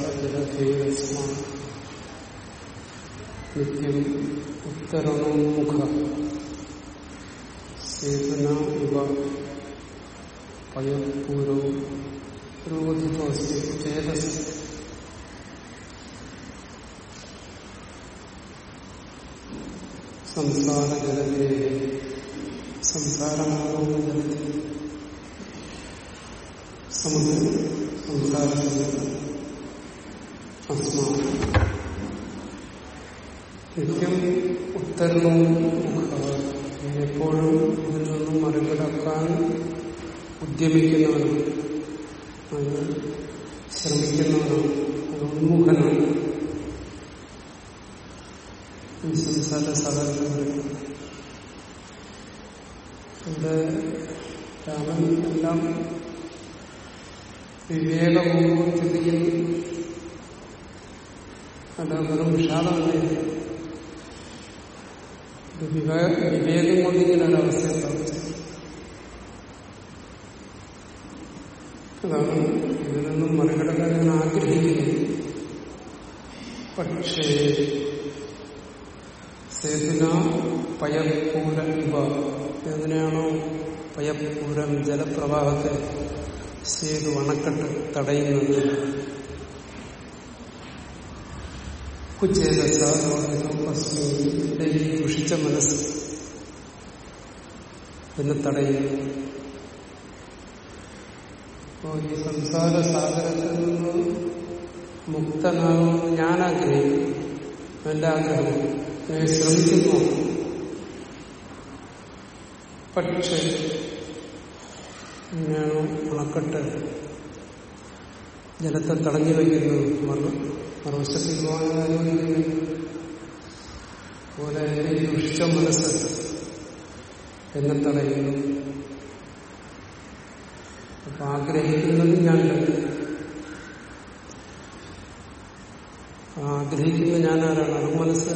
സംസാരജലധേയസ്മാണ് നിത്യം ഉത്തരണോമുഖ സേതന ഇവ പയപൂരവും രൂപത്തിസ്തി ചേതസ് സംസാരജലധേ സംസാരമാകുന്ന ജലത്തിൽ സമുദ്രം സംസാര നിത്യം ഉത്തരണവും എപ്പോഴും ഇതിൽ നിന്നും മറികടക്കാൻ ഉദ്യമിക്കുന്നവനാണ് ശ്രമിക്കുന്നവനാണ് ഉന്മുഖനാണ്. ഈ സംസാര സാധാരണ ഇവിടെ രാമൻ എല്ലാം വിവേകപൂർവം ചിന്തിക്കുന്നു. അല്ല വെറും വിഷാദമല്ല? വിവേകം കൊണ്ട് ഇങ്ങനെ ഒരവസ്ഥയെ സ്ഥാപിച്ചു അതാണ് ഇതിൽ നിന്നും മറികടക്കാൻ ഞാൻ ആഗ്രഹിക്കുന്നു പക്ഷേ സേതുന പയപ്പൂര ഇവ എങ്ങനെയാണോ പയപ്പൂരം ജലപ്രവാഹത്തെ സേതു അണക്കെട്ട് തടയുന്നത്. കുച്ചേതസ്മി ഈ ദുഷിച്ച മനസ്സ് പിന്നെ തടയുന്നു അപ്പോ ഈ സംസാര സാഗരത്തിൽ നിന്ന് മുക്തനാകുമെന്ന് ഞാൻ ആഗ്രഹിക്കുന്നു. എന്റെ ആഗ്രഹം ശ്രമിക്കുന്നു. പക്ഷേ ഇങ്ങനെയാണോ ജലത്തെ തടഞ്ഞു വയ്ക്കുന്നു. മറന്നു മറുവശത്തിൽ പോലെ എന്റെ ദുഷിച്ച മനസ്സ് എന്നെ തടയുന്നു. അപ്പൊ ആഗ്രഹിക്കുന്നത് ഞാൻ ആഗ്രഹിക്കുന്ന ഞാൻ ആരാണ് അത് മനസ്സ്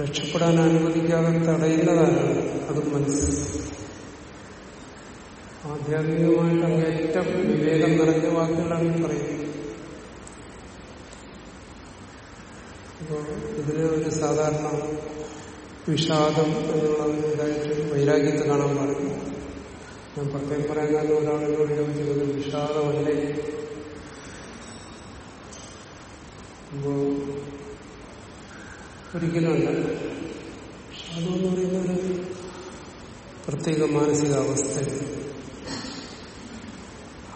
രക്ഷപ്പെടാൻ അനുവദിക്കാതെ തടയുന്നതാരാണ്? അതും മനസ്സ്. ആധ്യാത്മികമായിട്ട് ഏറ്റവും വിവേകം നിറഞ്ഞ വാക്കുകളാണ് പറയുന്നത്. അപ്പോൾ ഇതിന് ഒരു സാധാരണ വിഷാദം എന്നുള്ള ഒരു ഇതായിട്ട് വൈരാഗ്യത്തെ കാണാൻ പാടില്ല. ഞാൻ പ്രത്യേകം പറയാൻ കാരണം ഒരാളെന്നോട് ചോദിച്ചത് വിഷാദമല്ലേ? അപ്പോ ഒരിക്കലുമല്ല വിഷാദം എന്ന് പറയുന്ന ഒരു പ്രത്യേക മാനസികാവസ്ഥയാണ്.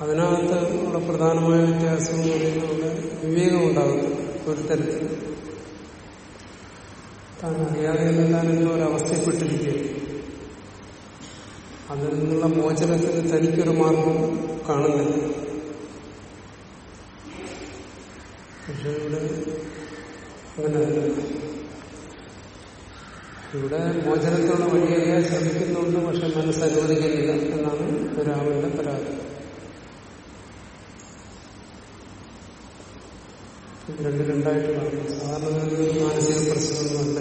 അതിനകത്ത് ഉള്ള പ്രധാനമായ വ്യത്യാസം എന്ന് പറയുന്നത് വിവേകം ഉണ്ടാകുന്നു ഒരു തരത്തിൽ താൻ അറിയാതെ താൻ എന്തോ ഒരവസ്ഥയിൽപ്പെട്ടിരിക്കുകയും അതിൽ നിന്നുള്ള മോചനത്തിന് തനിക്കൊരു മാർഗം കാണുന്നില്ല. പക്ഷെ ഇവിടെ അങ്ങനെയല്ല ഇവിടെ മോചനത്തിനുള്ള വഴിയറിയാൻ ശ്രമിക്കുന്നുണ്ട് പക്ഷെ മനസ്സ് അനുവദിക്കുന്നില്ല എന്നാണ് രാമന്റെ പരാതി രണ്ട് രണ്ടായിട്ട് കാണുന്നു സാധാരണ മാനസിക പ്രശ്നമൊന്നുമല്ല.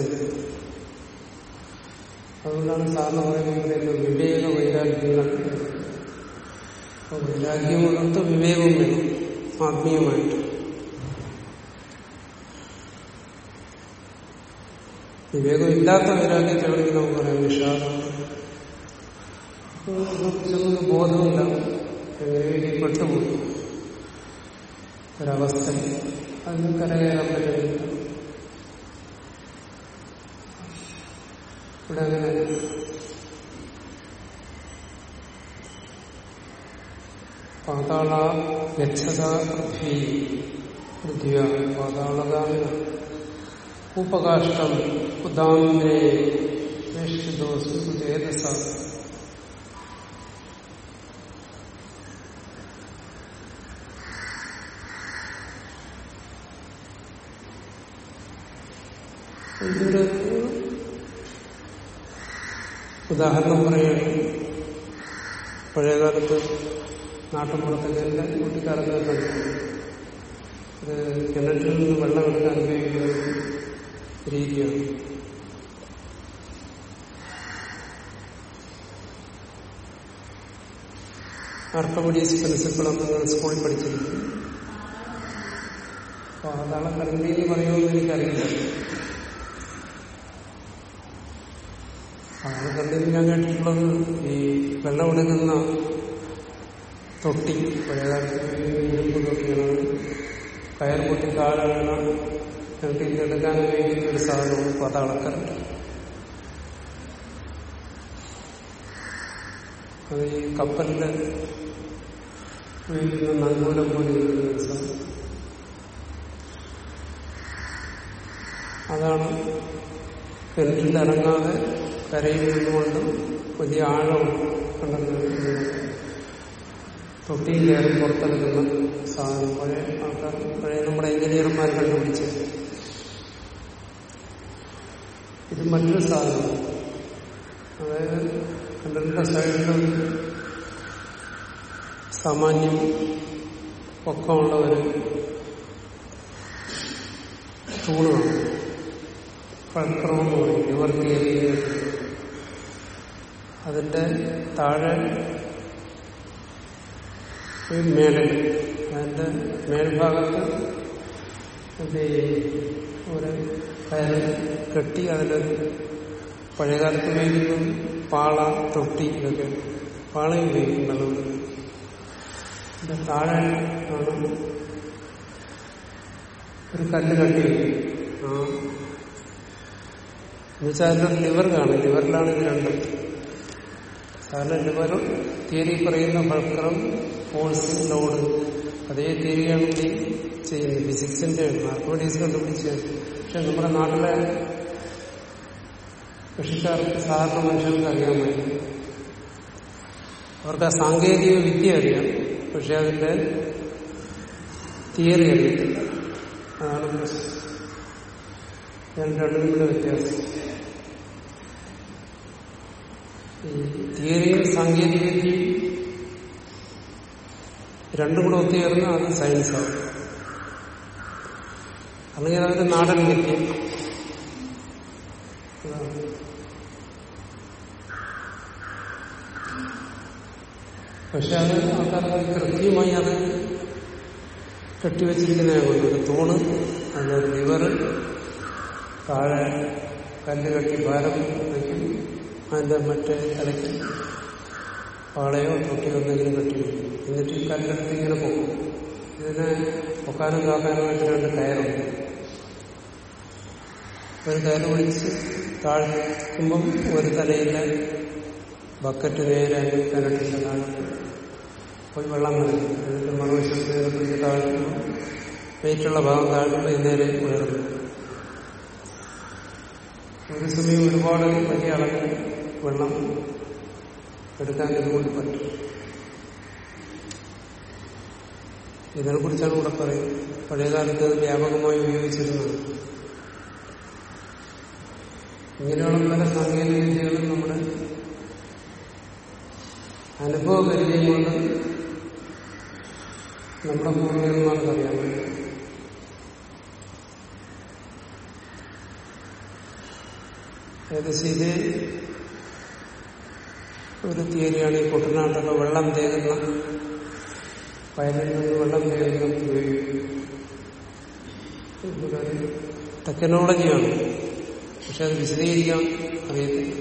അതുകൊണ്ടാണ് സാറിന് പറയുന്നത് വിവേക വൈരാഗ്യങ്ങൾ അപ്പൊ വൈരാഗ്യമുള്ളിടത്ത് വിവേകവും വേണം ആത്മീയമായിട്ട്. വിവേകം ഇല്ലാത്ത വൈരാഗ്യത്തിലാണെങ്കിൽ നമുക്ക് പറയാം വിഷാദം. കുറിച്ചൊന്നും ബോധമില്ല എങ്ങനെയെങ്കിലും പെട്ടുപോയി. ഒരവസ്ഥ അതിന് കരകയറാൻ പറ്റുന്നില്ല ഇവിടെ അങ്ങനെ പാതാള ഗച്ഛത പൃഥ്വി പൃഥ്വിയ പാതാളഗാമിന ഉപകാഷ്ടം ഉദാന്തേ വേഷ്ടിദോസ് സുചേതസ ഇതൊരു ഉദാഹരണം പറയുകയാണ് പഴയകാലത്ത് നാട്ടുമ്പുറത്തൊക്കെ കുട്ടിക്കാലത്ത് പൊട്ടിക്കറങ്ങുന്നുണ്ട് ഇത് കിണറ്റിൽ നിന്ന് വെള്ളം എടുക്കാൻ ഉപയോഗിക്കുന്ന രീതിയാണ്. അർത്ഥപടീസ് പ്രിൻസിപ്പിൾ നിങ്ങൾ സ്കൂളിൽ പഠിച്ചിരിക്കുന്നു അപ്പൊ അതാണ് കരണ്ടിയിൽ പറയുമെന്ന് എനിക്കറിയില്ല. അതാണ് ഞാൻ കേട്ടിട്ടുള്ളത് ഈ വെള്ളം എടുക്കുന്ന തൊട്ടി പഴയകാലത്ത് ഇരുമ്പ് തൊട്ടിയാണ് കയർ പൊട്ടി താഴെയാണ് ഞങ്ങൾക്ക് എടുക്കാൻ ഉപയോഗിക്കുന്ന ഒരു സാധനമാണ് അപ്പൊ അത് ഈ കപ്പലിന്റെ ഉപയോഗിക്കുന്ന നങ്കൂലം പോലെ സാധനം. അതാണ് കിണറ്റിൽ ഇറങ്ങാതെ കരയിൽ നിന്നുകൊണ്ട് വലിയ ആഴം കണ്ടെന്ന് തൊട്ടിയിൽ കയറി പുറത്തെടുക്കുന്ന സാധനം. പഴയ ആൾക്കാർ പഴയ നമ്മുടെ എഞ്ചിനീയർമാർ കണ്ടുപിടിച്ച്. ഇത് മറ്റൊരു സാധനം. അതായത് കിണറിന്റെ സൈഡിൽ സാമാന്യം പൊക്കമുള്ളവര് ഒരു ഫൾക്രം എന്ന് പറയും നിവർത്തിയേറിയ അതിന്റെ താഴെ ഈ മേളിൽ അതിന്റെ മേൽഭാഗത്ത് ഇത് ഒരു കയർ കെട്ടി അതിലൊരു പഴയകാലത്ത് ഉപയോഗിക്കുന്നു പാള തൊട്ടി ഇതൊക്കെ പാളയും ഉപയോഗിക്കും വെള്ളം താഴെ ആണ് ഒരു കല്ല് കട്ടി. ആ. എന്നുവെച്ചാൽ അതിലൊരു ലിവർ കാണും. ലിവറിലാണ് രണ്ടും സാധാരണ ലിവർ തിയറി പറയുന്ന ബൾക്കറും ഫോഴ്സ് ലോഡ് അതേ തിയറിയാണ് ഇനി ചെയ്യുന്നത്. ഫിസിക്സിന്റെ മാർക്കോഡീസ് കണ്ടുപിടിച്ചത് പക്ഷെ നമ്മുടെ നാട്ടിലെ കൃഷിക്കാർക്ക് സാധാരണ മനുഷ്യർക്ക് അറിയാമായിരുന്നു അവർക്ക് ആ സാങ്കേതിക വിദ്യ അറിയാം. പക്ഷെ അതിന്റെ തിയറി അറിയത്തില്ല. അതാണ് പ്രശ്നം. രണ്ടും കൂടെ വ്യത്യാസം ഈ തിയറിയും സാങ്കേതിക വിദ്യയും രണ്ടും കൂടെ ഒത്തുചേർന്ന് അത് സയൻസാണ് അല്ലെങ്കിൽ അതൊരു നാടൻ വിദ്യ. പക്ഷെ അത് ആൾക്കാർക്ക് കൃത്യമായി അത് കെട്ടിവെച്ചിരിക്കുന്നതിനെ ഒരു തൂണ് അതിനൊരു ലിവർ താഴെ കല്ല് കെട്ടി ഭാരം വയ്ക്കും. അതിന്റെ മറ്റേ ഇടയ്ക്ക് പാളയോ തൊട്ടിയോ എന്തെങ്കിലും കെട്ടി എന്നിട്ട് ഈ കല്ലെടുത്ത് ഇങ്ങനെ പോകും ഇതിനെ പൊക്കാനും കാക്കാനുമായിട്ട് രണ്ട് കയറുണ്ട് ഒരു കയറ് പിടിച്ച് താഴ്ത്തുമ്പം ഒരു തലയില്ല ബക്കറ്റ് നേരെ അതിന് കിണറ്റിന്റെ താഴെ പോയി വെള്ളം കളയും എന്നിട്ട് മറുവശത്ത് നേരെ പിടിച്ച് താഴ്ത്തുമ്പോൾ വെയിറ്റുള്ള ഭാഗം താഴ്ത്തുമ്പോൾ ഇന്നേരെ ഉയർന്നു. ഒരു സമയം ഒരുപാട് വലിയ അളവിൽ വെള്ളം എടുക്കാൻ ഇതുകൊണ്ട് പറ്റും. ഇതിനെക്കുറിച്ചാണ് ഇവിടെ പറയുന്നത്. പഴയകാലത്ത് വ്യാപകമായി ഉപയോഗിച്ചിരുന്നത്. ഇങ്ങനെയുള്ള പല സാങ്കേതിക വിദ്യകളും നമ്മുടെ അനുഭവപരിചയം കൊണ്ട് നമ്മുടെ പൂർവികന്മാർക്ക് പറ്റും ഏകദേശം ഇതേ ഒരു തിയറിയാണ് ഈ കുട്ടനാട്ടൊക്കെ വെള്ളം തേകുന്ന വയലിൽ നിന്ന് വെള്ളം തേകുന്ന ടെക്നോളജിയാണ്. പക്ഷെ അത് വിശദീകരിക്കാൻ അറിയത്തില്ല.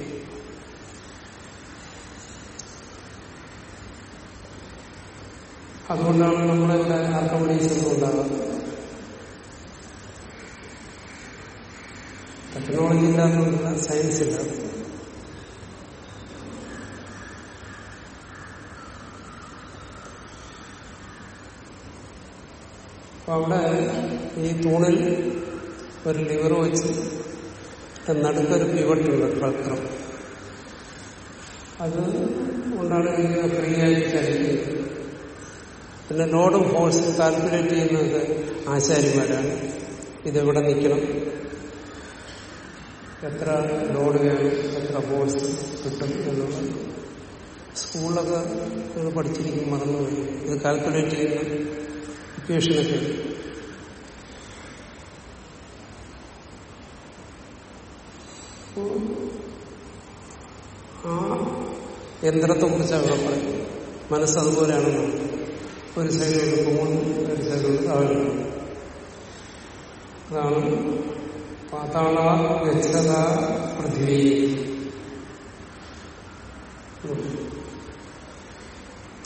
അതുകൊണ്ടാണ് നമ്മുടെ ഇവിടെ ആർക്കമണീസ് ഉണ്ടാകുന്നത്. ടെക്നോളജി ഇല്ലാത്തതുകൊണ്ടല്ല സയൻസ് ഇല്ലാത്തത് അപ്പൊ അവിടെ ഈ തൂണിൽ ഒരു ലിവർ വെച്ച് നടുക്കൊരു പിവട്ടുണ്ട് പത്രം. അത് കൊണ്ടാണ് ഇങ്ങനെ ഫ്രീ ആയി ചലിക്കുന്നത് പിന്നെ ലോഡും ഫോഴ്സും കാൽക്കുലേറ്റ് ചെയ്യുന്നത് ആശാരിമാരാണ്. ഇതെവിടെ നിൽക്കണം. എത്ര ലോഡ് വേണം എത്ര ഫോഴ്സ് കിട്ടും എന്നുള്ളത് സ്കൂളിലൊക്കെ പഠിച്ചിരിക്കും മറന്നുപോയി. ഇത് കാൽക്കുലേറ്റ് ചെയ്യുന്ന. ഇക്വേഷനൊക്കെ ആ യന്ത്രത്തെ കുറിച്ചാണ് ഇവിടെ മനസ്സ് അതുപോലെയാണെന്ന് ഒരു സൈഡിലോട്ട് പോകുന്നു ഒരു സൈഡിലോട്ട് താഴെ അതാണ് പാതാള ഗച്ഛത പൃഥ്വി.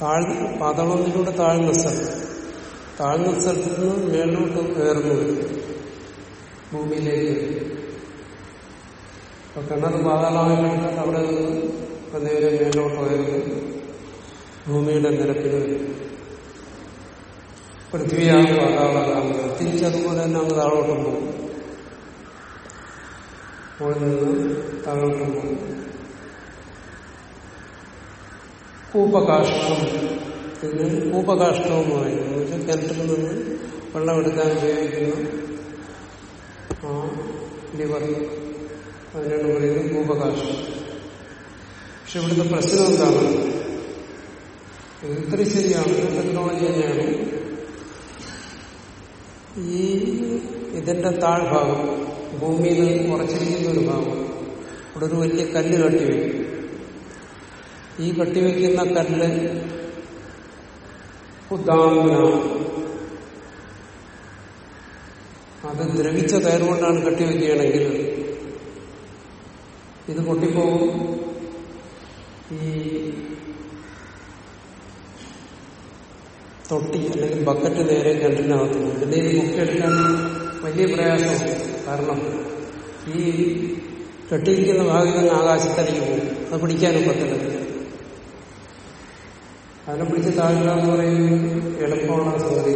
താഴ് പാതാളത്തിലൂടെ താഴ്ന്ന സ്ഥലം. താഴ്ന്ന സ്ഥലത്ത് നിന്ന് മേളിലോട്ട് കയറുന്നു ഭൂമിയിലേക്ക്. അപ്പൊ കിണർ പാതാളമായി കഴിഞ്ഞാൽ അവിടെ നിന്ന് പതിവരെ മേലോട്ട് കയറുന്നു ഭൂമിയുടെ നിരപ്പിൽ വരും പൃഥ്വിയാണ് പാതാളകാമ തിരിച്ചതുപോലെ തന്നെ അങ്ങ് താഴോട്ടും പോകും അപ്പോൾ നിന്ന് താഴോട്ടും പോകും കൂപകാഷ്ടം പിന്നെ കൂപകാഷ്ടം എന്ന് വെച്ചാൽ കിണറ്റിൽ നിന്ന് വെള്ളം എടുക്കാൻ ഉപയോഗിക്കുന്ന. ലിവർ അതിനാണ് പറയുന്നത് ഉപകാഷ്ടം പക്ഷെ ഇവിടുത്തെ പ്രശ്നം എന്താണ്? ഇത്ര ശരിയാണ്. ടെക്നോളജി തന്നെയാണ്. ഈ ഇതിന്റെ താഴ്ഭാഗം ഭൂമിയിൽ ഉറച്ചിരിക്കുന്ന ഒരു ഭാഗം ഇവിടെ ഒരു വലിയ കല്ല് കെട്ടിവെക്കും. ഈ കെട്ടിവെക്കുന്ന കല്ല് ഉദാമന അത് ദ്രവിച്ച കയറുകൊണ്ടാണ് കെട്ടിവെക്കുകയാണെങ്കിൽ ഇത് പൊട്ടിപ്പോകും. ഈ തൊട്ടി അല്ലെങ്കിൽ ബക്കറ്റ് നേരെ കിണറ്റിനകത്ത് ഇതിന്റെ ഇത് മുക്കിയെടുക്കാൻ വലിയ പ്രയാസമാണ്. കാരണം ഈ കെട്ടിയിരിക്കുന്ന നിന്ന് ആകാശത്തടിക്ക് അത് പിടിക്കാനും പറ്റില്ല അതിനെ പിടിച്ച് താഴ്ക എന്ന് പറയുന്നത് എളുപ്പമാണ് സംഗതി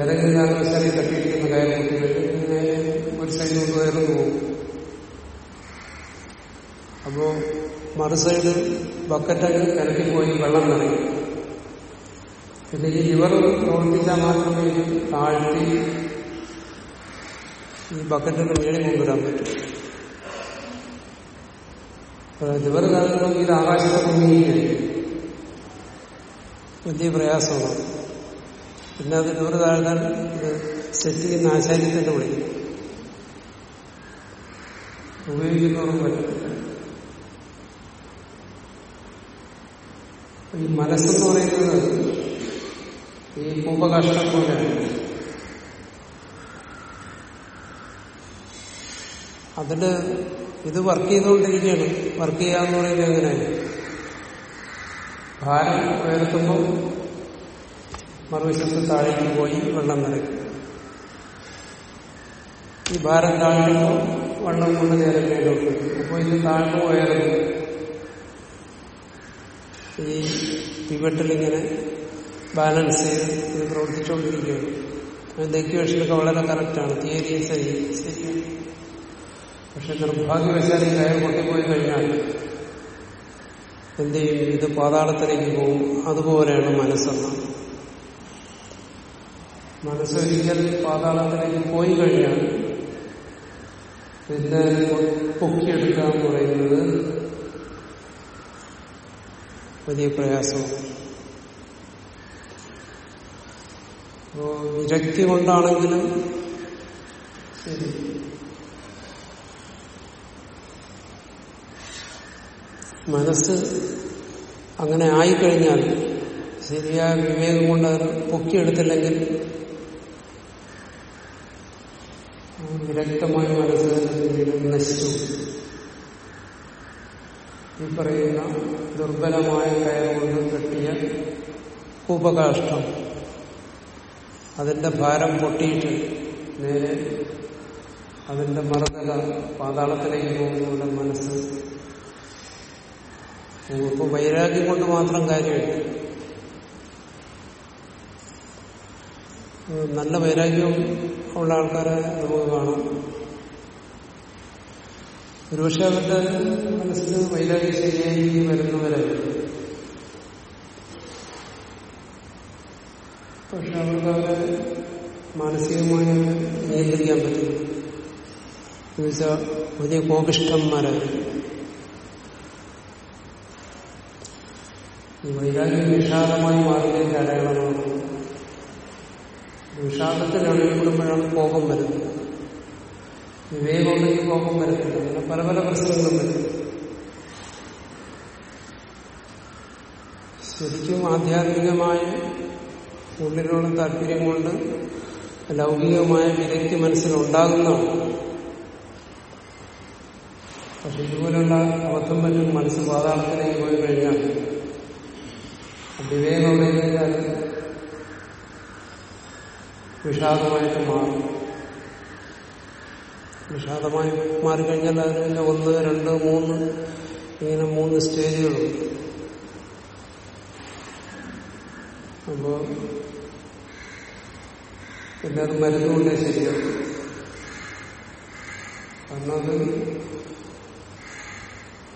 ഏതെങ്കിലും കാരണവശാലും കെട്ടിയിരിക്കുന്ന കാര്യം കഴിഞ്ഞാൽ ഒരു സൈഡിലോട്ട് ഉയർന്നു പോകും. അപ്പോ മറു സൈഡ് ബക്കറ്റൊക്കെ കിണറ്റിൽ പോയി വെള്ളം നിറയും. പിന്നെ ഈ ലിവർ പ്രവർത്തിച്ചാൽ മാത്രമേ താഴ്ത്തി ഈ ബക്കറ്റിന്റെ മേളിൽ കൊണ്ടുവരാൻ പറ്റും. ലിവർ കാരണം ഇത് ആകാശത്തെ പൊങ്ങിയിരിക്കും വലിയ പ്രയാസമാണ്. പിന്നെ അത് ഇവർ താഴ്ത്താൻ ഇത് സെറ്റ് ചെയ്യുന്ന ആശാര്യത്തിന്റെ വിളിക്കും. ഉപയോഗിക്കുന്നവരും പറ്റത്തില്ല. ഈ മനസ്സെന്ന് പറയുന്നത് ഈ കൂപകാഷ്ടം പോലെയാണ്. അതിൽ ഇത് വർക്ക് ചെയ്തുകൊണ്ടിരിക്കുകയാണ്. വർക്ക് ചെയ്യാന്ന് പറയുന്നത് എങ്ങനെയാണ് ഭാരം ഉയർത്തുമ്പോൾ മറുവശത്ത് താഴേക്ക് പോയി വെള്ളം നിറയും ഈ ഭാരം താഴുമ്പോൾ വെള്ളം കൊണ്ട് നേരെ മേലോട്ട് അപ്പോൾ ഇത് താഴ്ന്നു ഉയർന്നു ഈ പിവട്ടിലിങ്ങനെ ബാലൻസ് ചെയ്ത് ഇത് പ്രവർത്തിച്ചുകൊണ്ടിരിക്കുകയാണ്. അതിന്റെ ഇക്വേഷനൊക്കെ വളരെ കറക്റ്റാണ് തിയറി ശരി ശരിയാണ്. പക്ഷെ നിർഭാഗ്യവശാൽ ഈ കയർ പൊട്ടിപ്പോയി കഴിഞ്ഞാൽ എന്ത് ചെയ്യും? ഇത് പാതാളത്തിലേക്ക് പോകും. അതുപോലെയാണ് മനസ്സെന്ന് മനസ്സൊരിക്കൽ പാതാളത്തിലേക്ക് പോയി കഴിഞ്ഞാൽ പിന്നെ പൊക്കിയെടുക്കുക എന്ന് പറയുന്നത് വലിയ പ്രയാസമാണ്. അപ്പോ വിരക്തി കൊണ്ടാണെങ്കിലും ശരി. മനസ്സ് അങ്ങനെ ആയിക്കഴിഞ്ഞാൽ ശരിയായ വിവേകം കൊണ്ട് അത് പൊക്കിയെടുത്തില്ലെങ്കിൽ വിരക്തമായ മനസ്സ് നശിച്ചു ഈ പറയുന്ന ദുർബലമായ കയറുകൊണ്ട് കെട്ടിയ കൂപകാഷ്ടം അതിന്റെ ഭാരം പൊട്ടിയിട്ട് നേരെ അതിന്റെ മറുതല പാതാളത്തിലേക്ക് പോകുന്നവരുടെ മനസ്സ് ഇപ്പൊ വൈരാഗ്യം കൊണ്ട് മാത്രം കാര്യമില്ല. നല്ല വൈരാഗ്യം ഉള്ള ആൾക്കാരെ നമുക്ക് കാണാം. ഒരുപക്ഷെ അവരുടെ മനസ്സിന് വൈരാഗ്യം ശരിയായി വരുന്നവരെ പക്ഷെ അവർക്ക് അവരെ മാനസികമായി നിയന്ത്രിക്കാൻ പറ്റും എന്നുവെച്ചാൽ വലിയ കോപിഷ്ടന്മാരായി വൈരാഗ്യം വിഷാദമായി മാറിയതിന്റെ അടയാളമാണ് വിഷാദത്തിൽ അടയപ്പെടുമ്പോഴാണ് കോപം വരുന്നത്. വിവേകമുണ്ടെങ്കിൽ കോപം വരത്തില്ല. അങ്ങനെ പല പല പ്രശ്നങ്ങളും വരും. ശരിക്കും ആധ്യാത്മികമായ ഉള്ളിലുള്ള താല്പര്യം കൊണ്ട് ലൗകികമായ വിരക്തി മനസ്സിലുണ്ടാകുന്നതാണ് പക്ഷെ ഇതുപോലുള്ള അബദ്ധം പറ്റും മനസ്സ് പാതാളത്തിലേക്ക് പോയി കഴിഞ്ഞാൽ വിവേകം കഴിഞ്ഞാൽ വിഷാദമായിട്ട് മാറും. വിഷാദമായി മാറിക്കഴിഞ്ഞാൽ അതിന്റെ ഒന്ന് രണ്ട് മൂന്ന് ഇങ്ങനെ മൂന്ന് സ്റ്റേജുകളുണ്ട്. അപ്പോ എല്ലാവരും അത് മരുന്നുകൊണ്ടേ ശരിയാണ് കാരണം അത്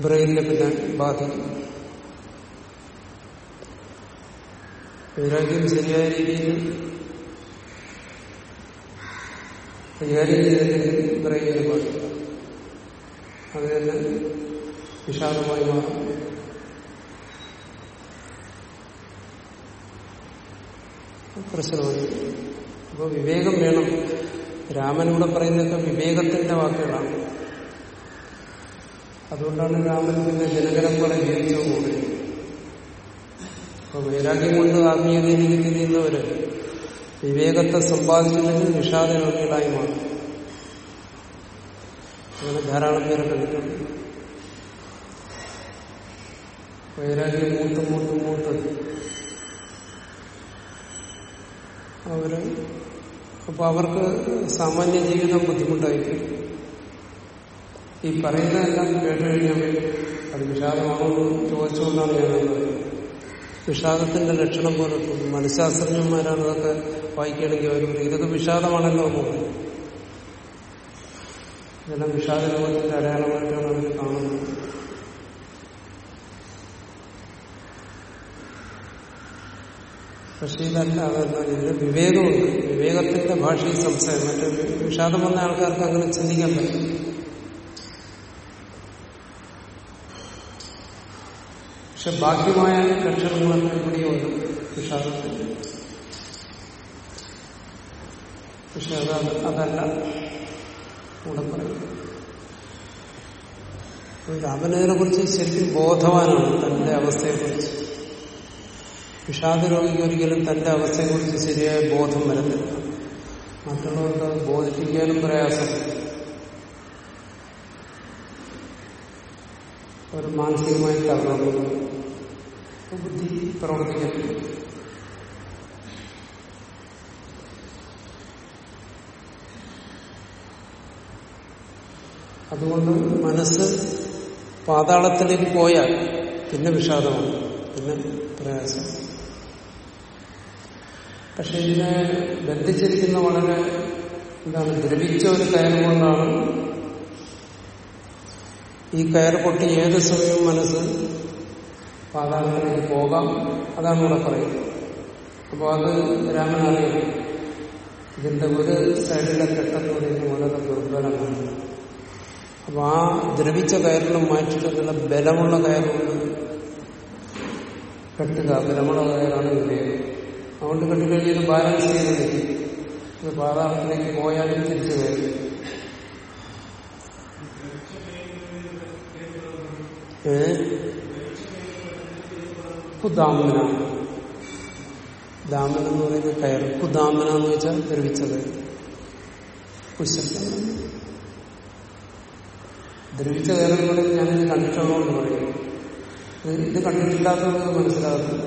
ബ്രെയിനിനെ പിന്നെ ബാധിക്കും. വൈരാഗ്യം ശരിയായ രീതിയിൽ കൈകാര്യം ചെയ്തില്ലെങ്കിൽ പാടില്ല അത് വിഷാദമായി മാറും. പ്രശ്നമായി അപ്പോൾ വിവേകം വേണം. രാമനൂടെ പറയുന്നതൊക്കെ വിവേകത്തിന്റെ വാക്കുകളാണ്. അതുകൊണ്ടാണ് രാമൻ പിന്നെ ജനകരം പറയുന്ന ജീവിച്ചു പോകുന്നത് അപ്പൊ വൈരാഗ്യം കൊണ്ട് ആത്മീയതയിലേക്ക് തിരിയുന്നവര് വിവേകത്തെ സമ്പാദിച്ചില്ലെങ്കിൽ വിഷാദരോഗികളായി മാറും. അങ്ങനെ ധാരാളം പേരെ കണ്ടിട്ടുണ്ട് വൈരാഗ്യം മൂത്ത് മൂത്ത് മൂത്ത് അവർ അപ്പൊ അവർക്ക് സാമാന്യ ജീവിതം ബുദ്ധിമുട്ടായിരിക്കും. ഈ പറയുന്നതെല്ലാം കേട്ടുകഴിഞ്ഞാൽ അത് വിഷാദമാണോ ചോദിച്ചുകൊണ്ടാണ് ഞാനത് വിഷാദത്തിന്റെ ലക്ഷണം പോലെ തോന്നും. മനഃശാസ്ത്രജ്ഞന്മാരാണ് അതൊക്കെ വായിക്കുകയാണെങ്കിൽ അവർ ഇതൊക്കെ വിഷാദമാണല്ലോ എന്ന് ഇതെല്ലാം വിഷാദ രോഗത്തിന്റെ അടയാളമായിട്ടാണ് അവർ കാണുന്നത്. പക്ഷെ ഇതല്ല അതല്ല ഇതിന് വിവേകമുണ്ട്. വിവേകത്തിന്റെ ഭാഷയിൽ സംസാരം. മറ്റേ വിഷാദം വന്ന ആൾക്കാർക്ക് അങ്ങനെ ചിന്തിക്കാൻ പറ്റും പക്ഷെ ബാഹ്യമായ ലക്ഷണങ്ങളൊക്കെ ഇവിടെയുണ്ട് വിഷാദത്തിൽ പക്ഷെ അത് അതല്ല. കൂടെ പറയുന്നത് രാമനതിനെ കുറിച്ച് ശരിക്കും ബോധവാനാണ് തന്റെ അവസ്ഥയെക്കുറിച്ച്. വിഷാദ രോഗിക്ക് ഒരിക്കലും തന്റെ അവസ്ഥയെക്കുറിച്ച് ശരിയായ ബോധം വരുന്നില്ല മറ്റുള്ളവർക്ക് അത് ബോധിപ്പിക്കാനും പ്രയാസം. ഒരു മാനസികമായി തകർന്നു ബുദ്ധി പ്രവർത്തിക്കുന്നു അതുകൊണ്ട് മനസ്സ് പാതാളത്തിലേക്ക് പോയാൽ പിന്നെ വിഷാദമാണ് പിന്നെ പ്രയാസം. പക്ഷെ ഇതിനെ ബന്ധിച്ചിരിക്കുന്ന വളരെ എന്താണ് ദ്രവിച്ച ഒരു കയറുകൊണ്ടാണ് ഈ കയർ പൊട്ടി ഏത് സമയവും മനസ്സ് പാതാളത്തിലേക്ക് പോകാം. അതാണ് ഇവിടെ പറയുന്നത്. അപ്പോൾ അത് രാമനറിയാം ഇതിന്റെ ഒരു സൈഡിലെ പറയുന്നത് വളരെ ദുർബലമാണ്. അപ്പൊ ആ ദ്രവിച്ച കയറിനെ മാറ്റിയിട്ട് ബലമുള്ള കയറുകൊണ്ട് കെട്ടുക ബലമുള്ള കയറാണ് വിവേകം അതുകൊണ്ട് കെട്ടിക്കഴിഞ്ഞത് ബാലൻസ് ചെയ്ത് ഇത് പാതാളത്തിലേക്ക് പോയാലും തിരിച്ചു കയറി. ഏ? കുദാമന ദാമന. എന്ന് പറയുന്നത് കയർ കുദാമന എന്ന് വെച്ചാൽ ദ്രവിച്ച കയർ കുശബ്ദം ദ്രവിച്ച കയറുമ്പോൾ ഞാനിത് കണ്ടിട്ടുള്ളതെന്ന് പറയും. ഇത് കണ്ടിട്ടില്ലാത്തവർക്ക് മനസ്സിലാകുന്നു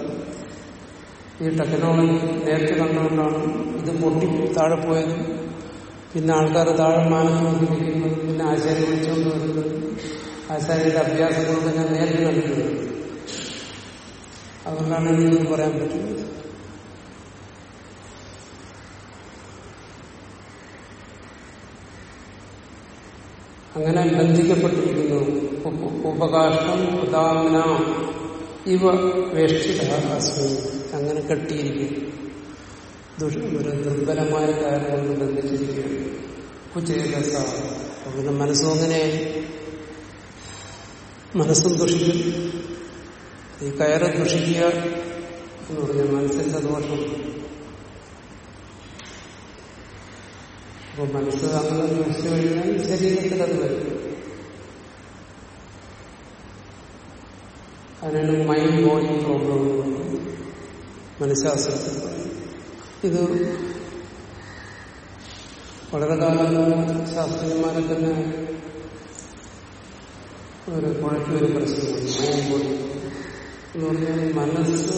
ഈ ടെക്നോളജി നേരത്തെ കണ്ടുകൊണ്ടാണ് ഇത് പൊട്ടി താഴെ പോയതും. പിന്നെ ആൾക്കാർ താഴെ മാനം നോക്കി പിന്നെ ആശാരി വിളിച്ചുകൊണ്ട് വരുന്നത് ആശാരിയുടെ അഭ്യാസങ്ങളൊക്കെ ഞാൻ നേരത്തെ കണ്ടിട്ടുണ്ട്. അതുകൊണ്ടാണ് എനിക്ക് പറയാൻ പറ്റുന്നത് അങ്ങനെ ബന്ധിക്കപ്പെട്ടിരിക്കുന്നു ഉപകാഷ്ടം ഉദാമന ഇവ വേഷ്ടിത അസ്മി. അങ്ങനെ കെട്ടിയിരിക്കും ഒരു ദുർബലമായ കാര്യം കൊണ്ട് ബന്ധിച്ചിരിക്കുകയാണ് കുചേതസ പിന്നെ മനസ്സും അങ്ങനെ മനസ്സും ദുഷിക്കും. ഈ കയറ് ദുഷിക്കുക എന്ന് പറഞ്ഞാൽ മനസ്സിന്റെ ദോഷം അപ്പൊ മനസ്സ് അങ്ങനെ ദുഷിച്ചു കഴിഞ്ഞാൽ ശരീരത്തിൽ അത് വരും. അതിനാണ് മൈൻഡ് ബോഡി പ്രോബ്ലം മനഃശാസ്ത്രത്തിൽ ഇത് വളരെ കാലം ശാസ്ത്രജ്ഞന്മാരെ തന്നെ ഒരു കുഴച്ചൊരു പ്രശ്നമാണ് മൈൻഡ് ബോഡി എന്ന് പറഞ്ഞാൽ മനസ്സ്.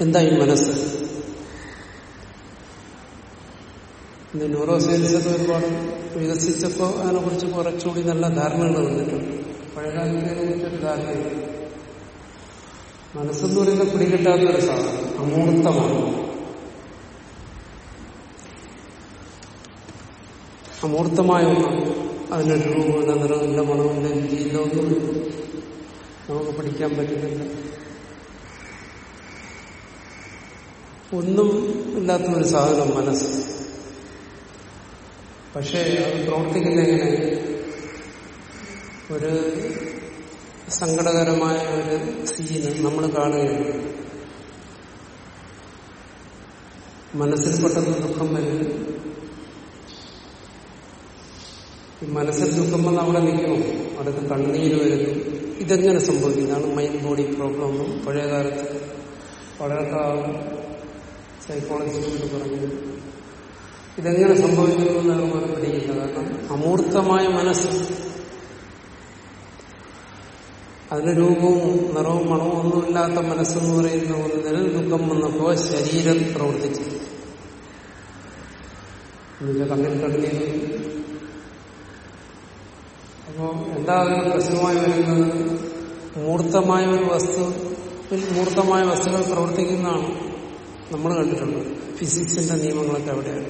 എന്താ ഈ മനസ്സ്? ഇന്ന് ന്യൂറോ സയൻസൊക്കെ ഒരുപാട് വികസിച്ചപ്പോൾ അതിനെക്കുറിച്ച് കുറച്ചുകൂടി നല്ല ധാരണകൾ വന്നിട്ടുണ്ട്. പഴയകാലത്തിനെ കുറിച്ചൊരു ധാരണയില്ല മനസ്സെന്ന് പറയുന്നത് പിടികിട്ടാത്തൊരു സാധനം അമൂർത്തമാണ്. അമൂർത്തമായ ഒന്നാണ് അതിനൊരു രൂപമില്ല നിറമില്ല മണമില്ല രുചിയില്ല ഒന്നും നമുക്ക് പഠിക്കാൻ പറ്റുന്നില്ല. ഒന്നും ഇല്ലാത്ത ഒരു സാധനം മനസ്സ്. പക്ഷേ അത് പ്രവർത്തിക്കുന്ന എങ്ങനെ ഒരു സങ്കടകരമായ ഒരു സീന് നമ്മൾ കാണുകയാണ്. മനസ്സിൽ പെട്ടെന്ന് ദുഃഖം വരും ഈ മനസ്സിൽ ദുഃഖം വന്ന് അവിടെ നിൽക്കുമോ അടുത്ത് കണ്ണീര് വരുന്നു. ഇതെങ്ങനെ സംഭവിക്കും? ഇതാണ് മൈൻഡ് ബോഡി പ്രോബ്ലം എന്നും പഴയ കാലത്ത് വളരെ സൈക്കോളജിസ്റ്റ് പറഞ്ഞു ഇതെങ്ങനെ സംഭവിക്കുന്നു എന്നാണ് അവർ പിടിയില്ല കാരണം അമൂർത്തമായ മനസ്സ് അതിന് രൂപവും നിറവും മണവും ഒന്നുമില്ലാത്ത മനസ്സെന്ന് പറയുന്ന ഒന്നിൽ ദുഃഖം വന്നപ്പോ ശരീരം പ്രവർത്തിച്ചു. എന്നുവെച്ചാൽ കണ്ണിൽ കണ്ണീര് അപ്പോ എന്താ പ്രശ്നമായി വരുന്നത്? മൂർത്തമായ ഒരു വസ്തു മൂർത്തമായ വസ്തുക്കൾ പ്രവർത്തിക്കുന്നതാണ് നമ്മൾ കണ്ടിട്ടുണ്ട്. ഫിസിക്സിന്റെ നിയമങ്ങളൊക്കെ അവിടെയാണ്.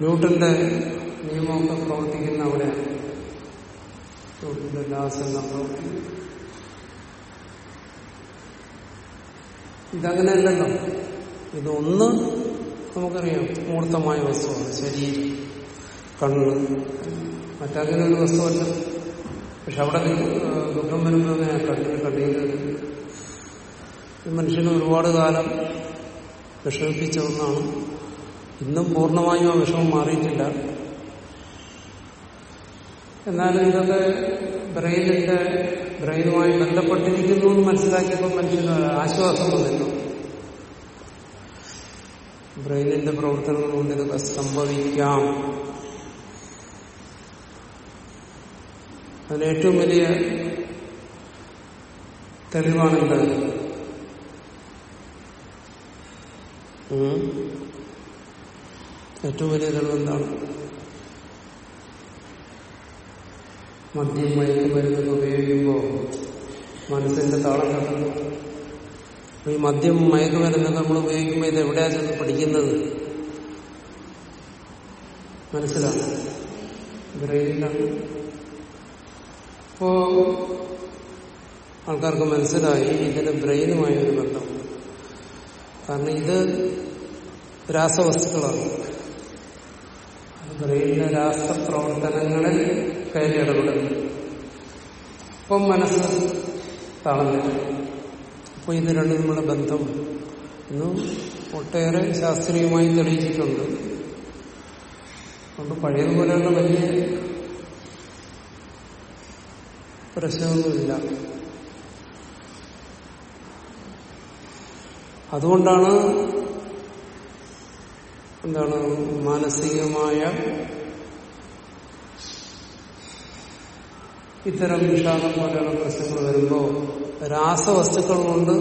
ന്യൂട്ടന്റെ നിയമമൊക്കെ പ്രവർത്തിക്കുന്ന അവിടെയാണ്. ന്യൂട്ടന്റെ ലാസ് എല്ലാം പ്രവർത്തിക്കുന്നു ഇതങ്ങനെയല്ലല്ലോ. ഇതൊന്ന് നമുക്കറിയാം. മൂർത്തമായ വസ്തുവാണ് ശരീരം കണ്ണ്. മറ്റങ്ങനെയുള്ള വസ്തുവല്ല. പക്ഷെ അവിടെ ദുഃഖം വരുമ്പോൾ കണ്ണിന് കണ്ണീര് മനുഷ്യന് ഒരുപാട് കാലം വിഷമിപ്പിച്ച ഒന്നാണ്. ഇന്നും പൂർണമായും ആ വിഷമം മാറിയിട്ടില്ല. എന്നാലും ഇതൊക്കെ ബ്രെയിനിന്റെ ബ്രെയിനുമായി ബന്ധപ്പെട്ടിരിക്കുന്നു എന്ന് മനസ്സിലാക്കിയപ്പോൾ മനുഷ്യന് ആശ്വാസം വന്നിരുന്നു. ബ്രെയിനിന്റെ പ്രവർത്തനങ്ങൾ കൊണ്ട് ഇതൊക്കെ സംഭവിക്കാം. അതിന് വലിയ തെളിവാണെന്ത് ഏറ്റവും വലിയ തെളിവ് എന്താണ് മദ്യം മയക്കുമരുന്നൊക്കെ ഉപയോഗിക്കുമ്പോൾ മനസ്സിന്റെ താളം കിട്ടുന്നു അപ്പൊ ഈ മദ്യം മയക്കുമരുന്നൊക്കെ നമ്മൾ ഉപയോഗിക്കുമ്പോൾ ഇത് എവിടെയാ ചെന്ന് പഠിക്കുന്നത്? മനസ്സിലാണ്? ബ്രെയിനിലാണ്. അപ്പോ ആൾക്കാർക്ക് മനസ്സിലായി ഇതിന് ബ്രെയിനുമായി ഒരു ബന്ധം. കാരണം ഇത് രാസവസ്തുക്കളാണ്. ബ്രെയിനിലെ രാസപ്രവർത്തനങ്ങളിൽ കയറി ഇടപെടുന്നു. അപ്പം മനസ്സ് താളം തരും അപ്പൊ ഇത് രണ്ടും നമ്മുടെ ബന്ധം ഇന്നും ഒട്ടേറെ ശാസ്ത്രീയമായി തെളിയിച്ചിട്ടുണ്ട്. അതുകൊണ്ട് പഴയതുപോലെയുള്ള വലിയ പ്രശ്നമൊന്നുമില്ല. അതുകൊണ്ടാണ് എന്താണ് മാനസികമായ ഇത്തരം വിഷാദം പോലെയുള്ള പ്രശ്നങ്ങൾ വരുമ്പോൾ രാസവസ്തുക്കൾ കൊണ്ട്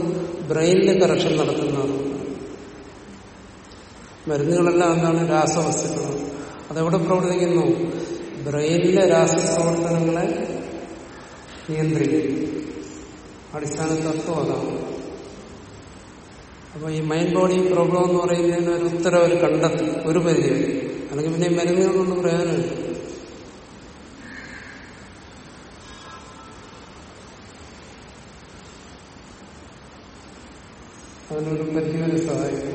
ബ്രെയിനിൽ കറക്ഷൻ നടത്തുന്നതാണ്. മരുന്നുകളെല്ലാം എന്താണ് രാസവസ്തുക്കൾ. അതെവിടെ പ്രവർത്തിക്കുന്നു? ബ്രെയിനിലെ രാസപ്രവർത്തനങ്ങളെ നിയന്ത്രിക്കും അടിസ്ഥാന തത്വം അതാണ്. അപ്പൊ ഈ മൈൻഡ് ബോഡി പ്രോബ്ലം എന്ന് പറയുന്നതിന് ഒരു ഉത്തരം അവർ കണ്ടെത്തി ഒരു പരിധി. അല്ലെങ്കിൽ പിന്നെ മരുന്നുകളൊന്നും പ്രയോജനമില്ല അതിനൊരു പരിധി വരെ സഹായിക്കും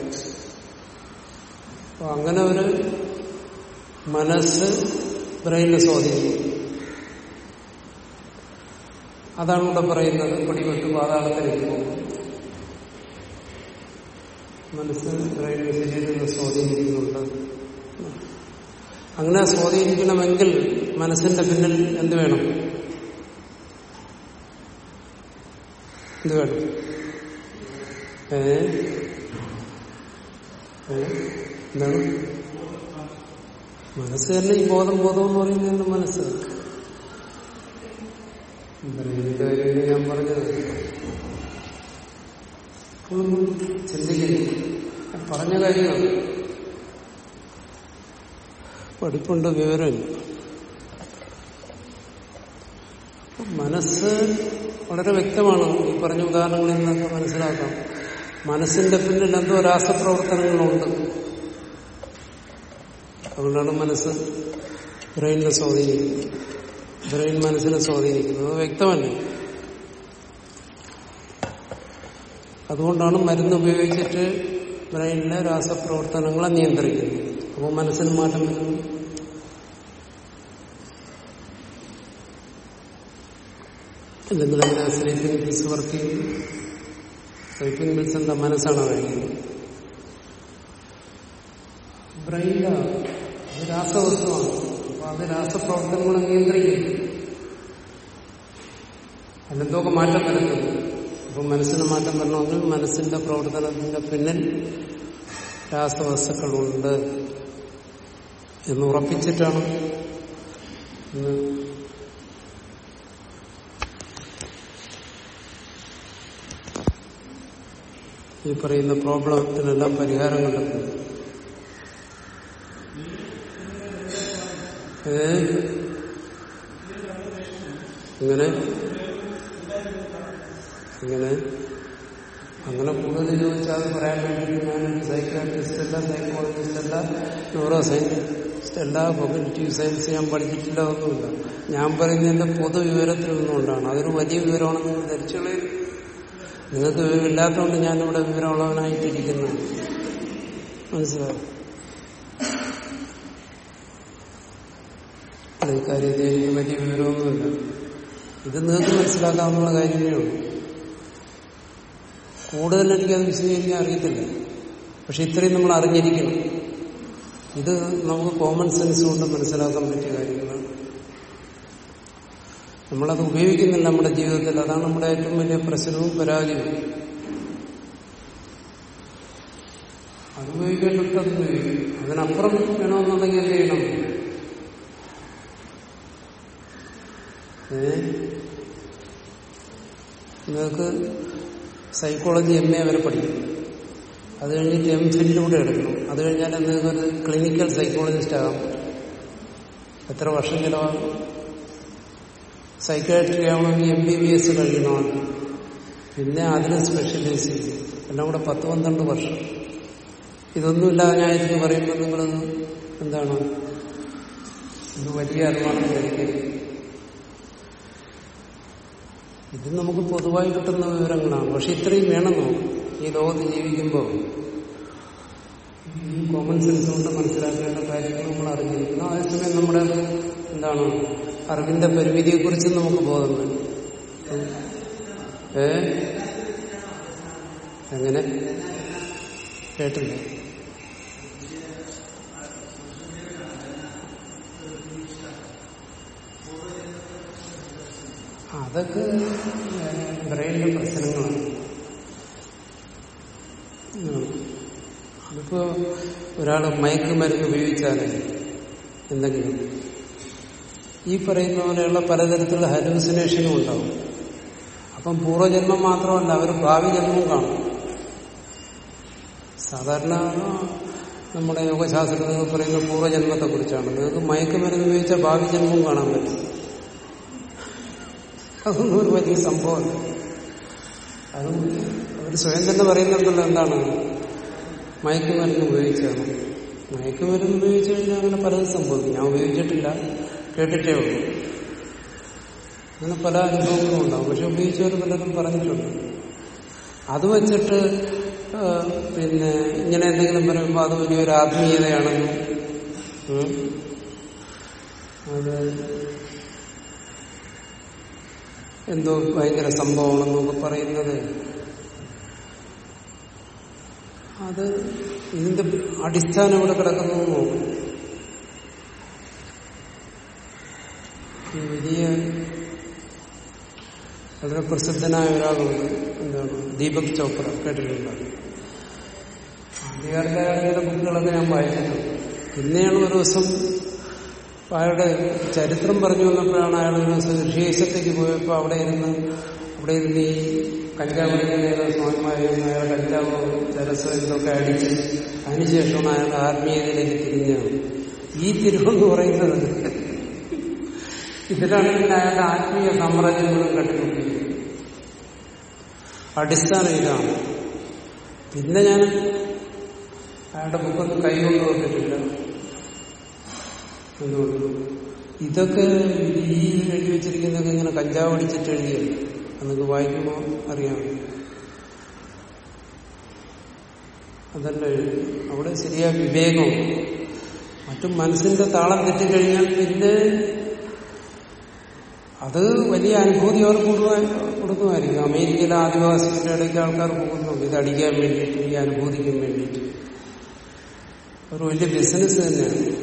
അങ്ങനെ ഒരു മനസ്സ് ബ്രെയിനിനെ സ്വാധീനിക്കും. അതാണ് ഇവിടെ പറയുന്നത്. പിടിപെട്ട് പാതാളത്തിലേക്ക് പോകും. മനസ്സ് ശരീരത്തെ സ്വാധീനിക്കുന്നുണ്ട്. അങ്ങനെ സ്വാധീനിക്കണമെങ്കിൽ മനസ്സിന്റെ പിന്നിൽ എന്ത് വേണം? എന്ത് വേണം? ഏ? എന്താണ്? മനസ്സ് തന്നെ ഈ ബോധം ബോധം എന്ന് പറയുന്നത് മനസ്സ് ബ്രെയിനിന്റെ കാര്യം ഞാൻ പറഞ്ഞത് അതൊന്നും പറഞ്ഞ കാര്യമാണ്. പഠിപ്പുണ്ട് വിവരം. മനസ്സ് വളരെ വ്യക്തമാണ് ഈ പറഞ്ഞ ഉദാഹരണങ്ങളിൽ നിന്നൊക്കെ മനസ്സിലാക്കാം. മനസ്സിന്റെ പിന്നിൽ എന്തോ രാസപ്രവർത്തനങ്ങളുണ്ട്. അതുകൊണ്ടാണ് മനസ്സ് ബ്രെയിനിനെ സ്വാധീനിക്കുന്നത്. ബ്രെയിൻ മനസ്സിനെ സ്വാധീനിക്കുന്നത്. അത് വ്യക്തമല്ലേ? അതുകൊണ്ടാണ് മരുന്ന് ഉപയോഗിച്ചിട്ട് ബ്രെയിനിലെ രാസപ്രവർത്തനങ്ങളെ നിയന്ത്രിക്കുന്നത്. അപ്പോൾ മനസ്സിന് മാറ്റം വരുന്നു അല്ലെങ്കിൽ അതിന്റെ സ്ലീപ്പിംഗ് പിൽസ് വർക്ക് ചെയ്യും. സ്ലീപ്പിംഗ് പിൽസ് എന്താ മനസ്സാണ് കഴിക്കുന്നത് ബ്രെയിനിലാണ് അത് രാസവസ്തുവാണ്. അപ്പൊ അത് രാസപ്രവർത്തനങ്ങളെ നിയന്ത്രിക്കും. അതിലെന്തൊക്കെ മാറ്റം വരുന്നുണ്ട് അപ്പൊ മനസ്സിന് മാറ്റം വരണമെങ്കിൽ മനസ്സിന്റെ പ്രവർത്തനത്തിന്റെ പിന്നിൽ രാസവസ്തുക്കളുണ്ട് എന്ന് ഉറപ്പിച്ചിട്ടാണ് ഈ പറയുന്ന പ്രോബ്ലത്തിനെല്ലാം പരിഹാരം കണ്ടെത്തുന്നത്. ഇങ്ങനെ ഇങ്ങനെ. അങ്ങനെ കൂടുതൽ ചോദിച്ചാൽ പറയാൻ വേണ്ടിയിട്ട് ഞാൻ സൈക്കാട്രിസ്റ്റ് അല്ല സൈക്കോളജിസ്റ്റ് അല്ല ന്യൂറോ സയന്റിസ്റ്റ് അല്ല കോഗ്നിറ്റീവ് സയൻസ് ഞാൻ പഠിച്ചിട്ടില്ല ഒന്നുമില്ല ഞാൻ പറയുന്നതിന്റെ പൊതുവിവരത്തിൽ നിന്നുകൊണ്ടാണ് അതൊരു വലിയ വിവരമാണെന്ന് നിങ്ങൾ ധരിച്ചുകളെ നിങ്ങൾക്ക് വിവരമില്ലാത്തതുകൊണ്ട് ഞാനിവിടെ വിവരമുള്ളവനായിട്ടിരിക്കുന്നു. മനസ്സിലാവും ഇക്കാര്യത്തിൽ എനിക്ക് വലിയ വിവരമൊന്നുമില്ല. ഇത് നിങ്ങൾക്ക് മനസ്സിലാക്കാവുന്ന കാര്യമേ ഉള്ളൂ. കൂടുതൽ എനിക്കത് വിശദീകരിക്കാൻ അറിയത്തില്ല. പക്ഷെ ഇത്രയും നമ്മൾ അറിഞ്ഞിരിക്കണം. ഇത് നമുക്ക് കോമൺ സെൻസ് കൊണ്ട് മനസ്സിലാക്കാൻ പറ്റിയ കാര്യങ്ങളാണ് നമ്മളത് ഉപയോഗിക്കുന്നില്ല നമ്മുടെ ജീവിതത്തിൽ. അതാണ് നമ്മുടെ ഏറ്റവും വലിയ പ്രശ്നവും പരാജയവും. അത് ഉപയോഗിക്കേണ്ടത് ഉപയോഗിക്കും. അതിനപ്പുറം വേണമെന്നുണ്ടെങ്കിൽ എന്ത് ചെയ്യണം? നിങ്ങൾക്ക് സൈക്കോളജി എം എ വരെ പഠിക്കും. അത് കഴിഞ്ഞിട്ട് എം ഫിലിലൂടെ എടുക്കണം. അത് കഴിഞ്ഞാൽ എന്തെങ്കിലും ക്ലിനിക്കൽ സൈക്കോളജിസ്റ്റ് ആകാൻ എത്ര വർഷം ചിലവാകും സൈക്കാട്രി ആവണമെങ്കിൽ എം ബി ബി എസ് കഴിയണമാണ് പിന്നെ അതിന് സ്പെഷ്യലൈസ് ചെയ്യും. എല്ലാം കൂടെ പത്ത് പന്ത്രണ്ട് വർഷം. ഇതൊന്നുമില്ലാതെ ഞാൻ ഇതിന് പറയുമ്പോൾ നിങ്ങൾ എന്താണ്? ഇത് വലിയ അറിവാണെന്ന് ധരിക്കരുത് ഇത് നമുക്ക് പൊതുവായി കിട്ടുന്ന വിവരങ്ങളാണ്. പക്ഷെ ഇത്രയും വേണം നമുക്ക്. ഈ ലോകത്ത് ജീവിക്കുമ്പോൾ ഈ കോമൺ സെൻസ് കൊണ്ട് മനസ്സിലാക്കേണ്ട കാര്യങ്ങൾ നമ്മൾ അറിഞ്ഞിരിക്കുന്നു. അതേസമയം നമ്മുടെ എന്താണ് അറിവിന്റെ പരിമിതിയെക്കുറിച്ച് നമുക്ക് ബോധം വേണം. ഏ? എങ്ങനെ? കേട്ടില്ല. അതൊക്കെ ബ്രെയിനിലെ പ്രശ്നങ്ങളാണ്. അതിപ്പോ മയക്ക് മയക്കുമരുന്ന് ഉപയോഗിച്ചാൽ എന്തെങ്കിലും. ഈ പറയുന്ന പോലെയുള്ള പലതരത്തിലുള്ള ഹലൂസിനേഷനും ഉണ്ടാവും. അപ്പം പൂർവജന്മം മാത്രമല്ല അവർ ഭാവി ജന്മവും കാണും. സാധാരണ നമ്മുടെ യോഗശാസ്ത്രത്തിൽ പറയുന്ന പൂർവജന്മത്തെ കുറിച്ചാണ് നിങ്ങൾക്ക് മയക്കുമരുന്ന് ഉപയോഗിച്ച ഭാവി ജന്മവും കാണാൻ പറ്റും. അതൊന്നും ഒരു വലിയ സംഭവം അതും അവർ സ്വയം തന്നെ പറയുന്നുണ്ടല്ലോ എന്താണ്? മയക്കുമരുന്ന് ഉപയോഗിച്ചാണ്. മയക്കുമരുന്ന് ഉപയോഗിച്ചു കഴിഞ്ഞാൽ അങ്ങനെ പലതും സംഭവിക്കും. ഞാൻ ഉപയോഗിച്ചിട്ടില്ല. കേട്ടിട്ടേ ഉള്ളൂ. അങ്ങനെ പല അനുഭവങ്ങളും ഉണ്ടാവും. പക്ഷെ ഉപയോഗിച്ചവർ പലരും പറഞ്ഞിട്ടുണ്ട്. അത് വെച്ചിട്ട് പിന്നെ ഇങ്ങനെ എന്തെങ്കിലും പറയുമ്പോൾ അത് വലിയൊരു ആത്മീയതയാണെന്നും അത് എന്തോ ഭയങ്കര സംഭവമാണെന്നൊക്കെ പറയുന്നത്. അത് ഇതിന്റെ അടിസ്ഥാനം ഇവിടെ കിടക്കുന്നു വലിയ വളരെ പ്രസിദ്ധനായ ഒരാളുണ്ട് എന്താണ്? ദീപക് ചോപ്ര കേട്ടിട്ടുണ്ട്? അധികാരത്തെ ബുക്കുകളൊക്കെ ഞാൻ വായിച്ചിട്ടുണ്ട്. പിന്നെയാണ് ഒരു ദിവസം അയാളുടെ ചരിത്രം പറഞ്ഞു വന്നപ്പോഴാണ് അയാൾ ഒരു ദിവസം ഋഷികേശത്തേക്ക് പോയപ്പോൾ അവിടെ ഇരുന്ന് അവിടെ ഇരുന്ന് ഈ കഞ്ചാവ് അടിക്കുന്ന സ്വാമിമാരുന്ന അയാൾ കഞ്ചാവ് ചരസ് ഇതൊക്കെ അടിച്ച് അതിനുശേഷമാണ് അയാൾ ആത്മീയതയിലേക്ക് തിരിഞ്ഞത്. ഈ തിരുവെന്ന് പറയുന്നത് ഇതിലാണ് പിന്നെ അയാളുടെ ആത്മീയ സാമ്രാജ്യങ്ങളും കണ്ടുപിടിക്കുന്നത് അടിസ്ഥാനം ഇതാണ്. പിന്നെ ഞാൻ അയാളുടെ ബുക്കൊന്നും കൈകൊണ്ട് നോക്കിയിട്ടില്ല ഇതൊക്കെ ഈ എഴുതി വെച്ചിരിക്കുന്നതൊക്കെ ഇങ്ങനെ കഞ്ചാവ് അടിച്ചിട്ട് എഴുതിയല്ല? അതൊക്കെ വായിക്കുമ്പോൾ അറിയാം. അതല്ല അവിടെ ശരിയായ വിവേകം. മറ്റും മനസ്സിന്റെ താളം തെറ്റിക്കഴിഞ്ഞാൽ പിന്നെ അത് വലിയ അനുഭൂതി അവർ കൊടുക്കുമായിരിക്കും. അമേരിക്കയിലെ ആദിവാസികളുടെ ഇടയ്ക്ക് ആൾക്കാർ പോകുന്നുണ്ട് ഇത് അടിക്കാൻ വേണ്ടിയിട്ട് ഈ അനുഭൂതിക്കാൻ വേണ്ടിയിട്ട്. ഒരു വലിയ ബിസിനസ് തന്നെയാണ്.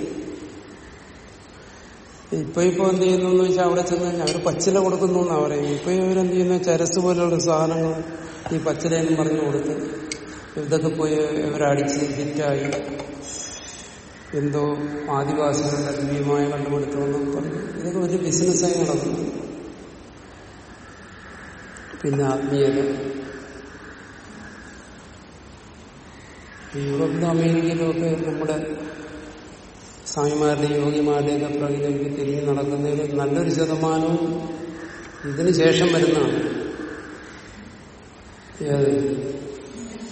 ഇപ്പൊ ഇപ്പൊ എന്ത് ചെയ്യുന്നു വെച്ചാൽ അവിടെ ചെന്ന് കഴിഞ്ഞാൽ അവർ പച്ചില കൊടുക്കുന്നു എന്നാ പറയും ഇപ്പൊ ഇവരെന്ത് ചെയ്യുന്ന? ചരസ് പോലുള്ള സാധനങ്ങൾ ഈ പച്ചിലയെന്ന് പറഞ്ഞു കൊടുത്ത് ഇതൊക്കെ പോയി ഇവരടിച്ച് ഹിറ്റായി. എന്തോ ആദിവാസികളുടെ ദിവ്യമായ കണ്ടുപിടുത്തമെന്ന് പറഞ്ഞു. ഇതൊക്കെ വലിയ ബിസിനസ്സായി നടക്കുന്നു. പിന്നെ ആത്മീയത. യൂറോപ്പിലും അമേരിക്കയിലും ഒക്കെ നമ്മുടെ സ്വാമിമാരുടെയും യോഗിമാരുടെയൊക്കെ പ്രകൃതിക്ക് തിരിഞ്ഞ് നടക്കുന്നതിൽ നല്ലൊരു ശതമാനവും ഇതിന് ശേഷം വരുന്നതാണ്.